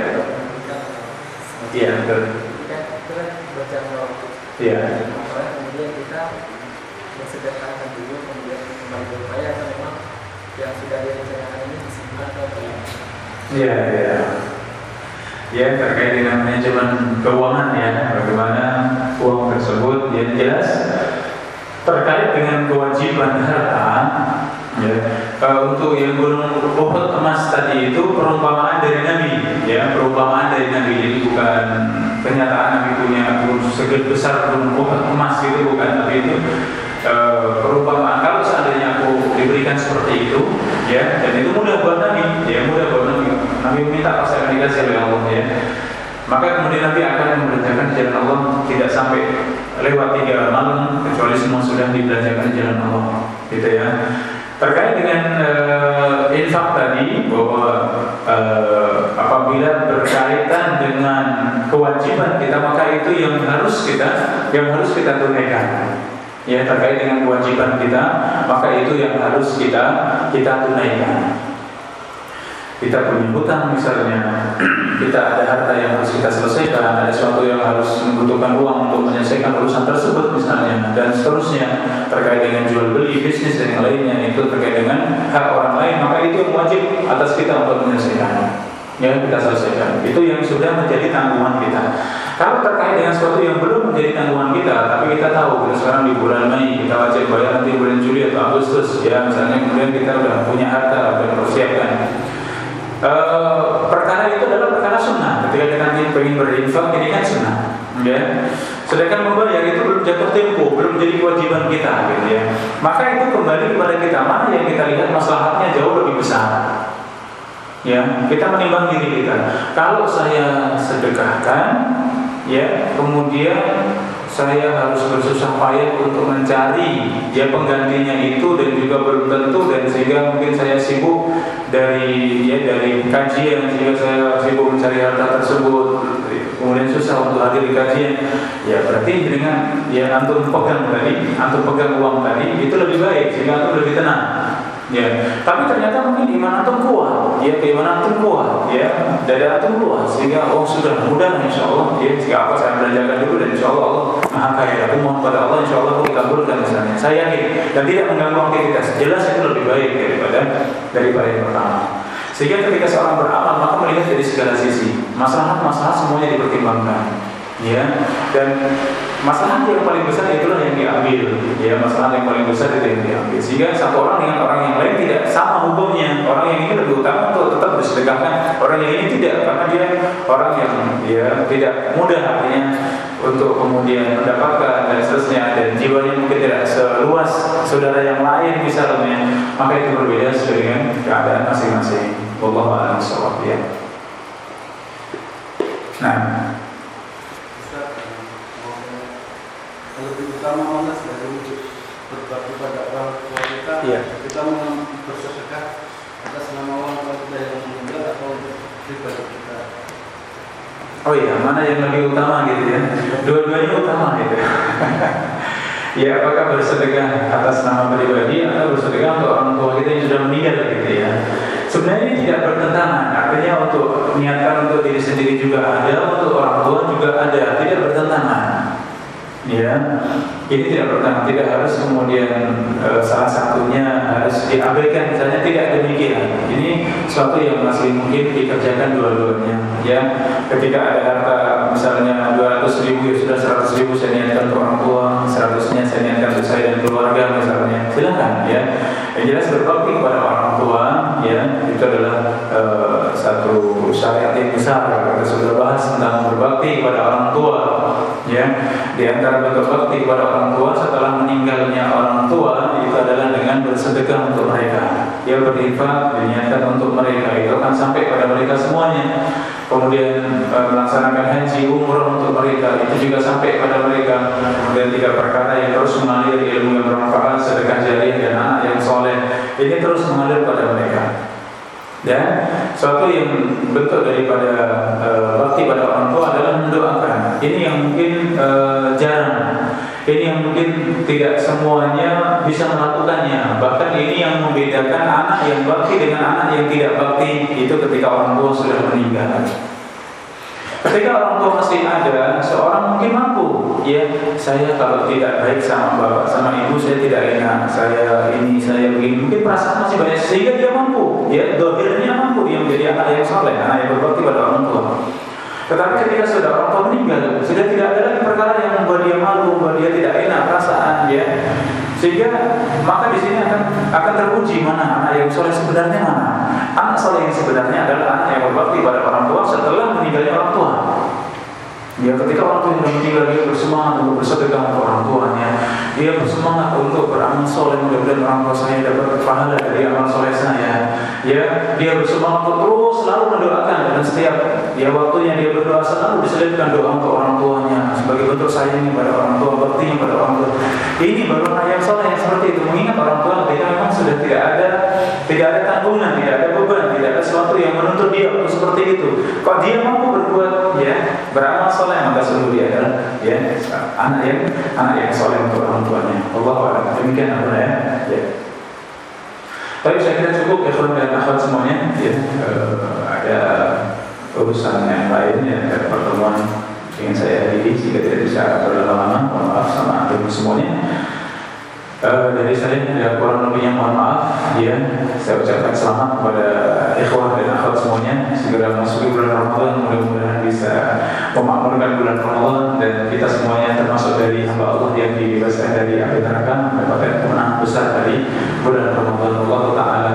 Iya, betul. Kan berjangka waktu. Iya. Kemudian kita mensedekahkan dulu, kemudian kembali berbayar atau memang yang sudah direncanakan ini disimpan atau Iya, iya ya terkait dengan manajemen keuangan ya bagaimana uang tersebut yang jelas terkait dengan kewajiban harta ya. Kalau untuk yang gunung Uhud emas tadi itu perumpamaan dari Nabi ya. Perumpamaan dari Nabi. Jadi bukan kenyataan Nabi punya segede besar gunung Uhud emas itu bukan. Tapi itu e, perumpamaan. Kalau seandainya aku diberikan seperti itu, ya, dan itu mudah buat Nabi, ya. Mudah buat Nabi. Nabi meminta pasti akan dikasih oleh Allah, ya. Maka kemudian Nabi akan membelanjakan jalan Allah tidak sampai lewat tiga malam kecuali semua sudah dibelanjakan jalan Allah, gitu ya. Terkait dengan uh, infak tadi bahwa uh, apabila berkaitan dengan kewajiban kita maka itu yang harus kita yang harus kita tunaikan. Ya terkait dengan kewajiban kita maka itu yang harus kita kita tunaikan kita punya hutang misalnya, kita ada harta yang harus kita selesaikan, ada sesuatu yang harus membutuhkan uang untuk menyelesaikan urusan tersebut misalnya, dan seterusnya terkait dengan jual beli, bisnis dan yang lainnya itu terkait dengan hak orang lain, maka itu yang wajib atas kita untuk menyelesaikan. Ya kita selesaikan. Itu yang sudah menjadi tanggungan kita. Kalau terkait dengan sesuatu yang belum menjadi tanggungan kita, tapi kita tahu kita sekarang di bulan Mei kita wajib bayar nanti bulan Juli atau Agustus, ya misalnya kemudian kita sudah punya harta dan persiapkan e, perkara itu adalah perkara sunnah. Ketika kita nanti ingin berinfak, ini kan sunnah. Ya. Sedangkan membayar itu belum jatuh tempo, belum jadi kewajiban kita, gitu ya. Maka itu kembali kepada kita mana yang kita lihat masalahnya jauh lebih besar. Ya, kita menimbang diri kita. Kalau saya sedekahkan, ya, kemudian saya harus bersusah payah untuk mencari ya penggantinya itu dan juga belum tentu dan sehingga mungkin saya sibuk dari ya dari kajian sehingga saya sibuk mencari harta tersebut. Kemudian susah untuk hadir di kajian. Ya berarti dengan ya antum pegang tadi antum pegang uang tadi itu lebih baik sehingga antum lebih tenang Ya, tapi ternyata mungkin iman antum kuat, ya keimanan antum kuat, ya dada antum kuat, sehingga oh sudah mudah insya Allah, ya jika apa saya belanjakan dulu dan insya Allah Allah maha kaya. Aku mohon pada Allah insya Allah aku dikabulkan misalnya. Saya yakin dan tidak mengganggu aktivitas. Jelas itu lebih baik daripada daripada yang pertama. Sehingga ketika seorang beramal maka melihat dari segala sisi, masalah-masalah semuanya dipertimbangkan ya dan masalah yang paling besar itulah yang diambil. Ya masalah yang paling besar itu yang diambil. Sehingga satu orang dengan orang yang lain tidak sama hukumnya. Orang yang ini lebih utama untuk tetap bersedekahkan. Orang yang ini tidak karena dia orang yang ya tidak mudah artinya untuk kemudian mendapatkan dan seterusnya. Dan jiwanya mungkin tidak seluas saudara yang lain misalnya maka itu berbeda sesuai dengan keadaan masing-masing. Allah a'lam ya. Nah kita memoles dari wujud berbakti pada orang tua kita. Iya. kita mau bersedekah atas nama orang tua kita yang meninggal atau pribadi kita. Oh iya mana yang lebih utama gitu ya? Dua-duanya utama gitu. Ya apakah bersedekah atas nama pribadi atau bersedekah untuk orang tua kita yang sudah meninggal gitu ya? Sebenarnya ini tidak bertentangan. Artinya untuk niatkan untuk diri sendiri juga ada untuk orang tua juga ada. Tidak bertentangan ya ini tidak pertama tidak harus kemudian e, salah satunya harus diabaikan. Misalnya tidak demikian. Ini suatu yang masih mungkin dikerjakan dua-duanya. Ya ketika ada harta misalnya 200 ribu ya sudah 100 ribu saya niatkan untuk orang tua 100 nya saya niatkan untuk saya dan keluarga misalnya. Silakan ya. Yang jelas berbakti kepada orang tua ya. Itu adalah e, satu syariat yang besar. Kita sudah bahas tentang berbakti kepada orang tua ya di antara bentuk bakti kepada orang tua setelah meninggalnya orang tua itu adalah dengan bersedekah untuk mereka. Dia berinfak diniatkan untuk mereka. Itu akan sampai pada mereka semuanya. Kemudian e, melaksanakan haji umroh untuk mereka. Itu juga sampai pada mereka. Kemudian tiga perkara yang terus mengalir ilmu yang bermanfaat sedekah jariah dan anak yang soleh. Ini terus mengalir pada mereka dan suatu yang bentuk daripada e, bakti pada orang tua adalah mendoakan. Ini yang mungkin e, jarang. Ini yang mungkin tidak semuanya bisa melakukannya. Bahkan ini yang membedakan anak yang bakti dengan anak yang tidak bakti itu ketika orang tua sudah meninggal. Ketika orang tua masih ada, seorang mungkin mampu. Ya, saya kalau tidak baik sama bapak, sama ibu, saya tidak enak. Saya ini, saya begini. Mungkin perasaan masih banyak sehingga dia mampu. Ya, dohirnya mampu dia menjadi anak yang soleh, anak yang berbakti pada orang tua. Tetapi ketika sudah orang tua meninggal, sudah tidak ada lagi perkara yang membuat dia malu, membuat dia tidak enak perasaan, ya. Sehingga maka di sini akan akan teruji mana anak yang soleh sebenarnya mana. Anak soleh yang sebenarnya adalah anak yang berbakti pada orang tua setelah meninggalnya orang tua. Ya ketika orang tua meninggal dia bersemangat untuk bersedekah untuk orang tuanya dia bersemangat untuk beramal soleh mudah-mudahan orang tua saya dapat pahala dari amal soleh saya ya dia bersemangat untuk terus selalu mendoakan dan setiap ya waktunya dia berdoa selalu diselipkan doa untuk orang tuanya sebagai bentuk sayang pada orang tua berarti pada orang tua ini baru ayat soleh yang seperti itu mengingat orang tua kita memang sudah tidak ada tidak ada tanggungan tidak ada beban tidak ada sesuatu yang menuntut dia untuk seperti itu kok dia mampu berbuat ya beramal soleh maka sungguh dia adalah ya anak yang anak yang soleh untuk orang tuanya. Allah. Demikian apa ya. ya. Tapi saya kira cukup ya kalau dan akhwat semuanya ya uh, ada urusan yang lain ya ada pertemuan ingin saya hadiri jika tidak bisa berlama-lama mohon maaf sama ibu semuanya. Uh, dari saya ya kurang lebihnya mohon maaf ya saya ucapkan selamat kepada ikhwah dan akhwat semuanya. Segera masuk bulan Ramadan mudah-mudahan bisa memakmurkan bulan Ramadan dan kita semuanya termasuk dari hamba Allah yang dibebaskan dari api neraka mendapatkan kemenangan besar dari bulan Ramadan Allah Taala.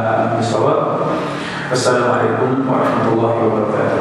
Wassalamualaikum warahmatullahi wabarakatuh.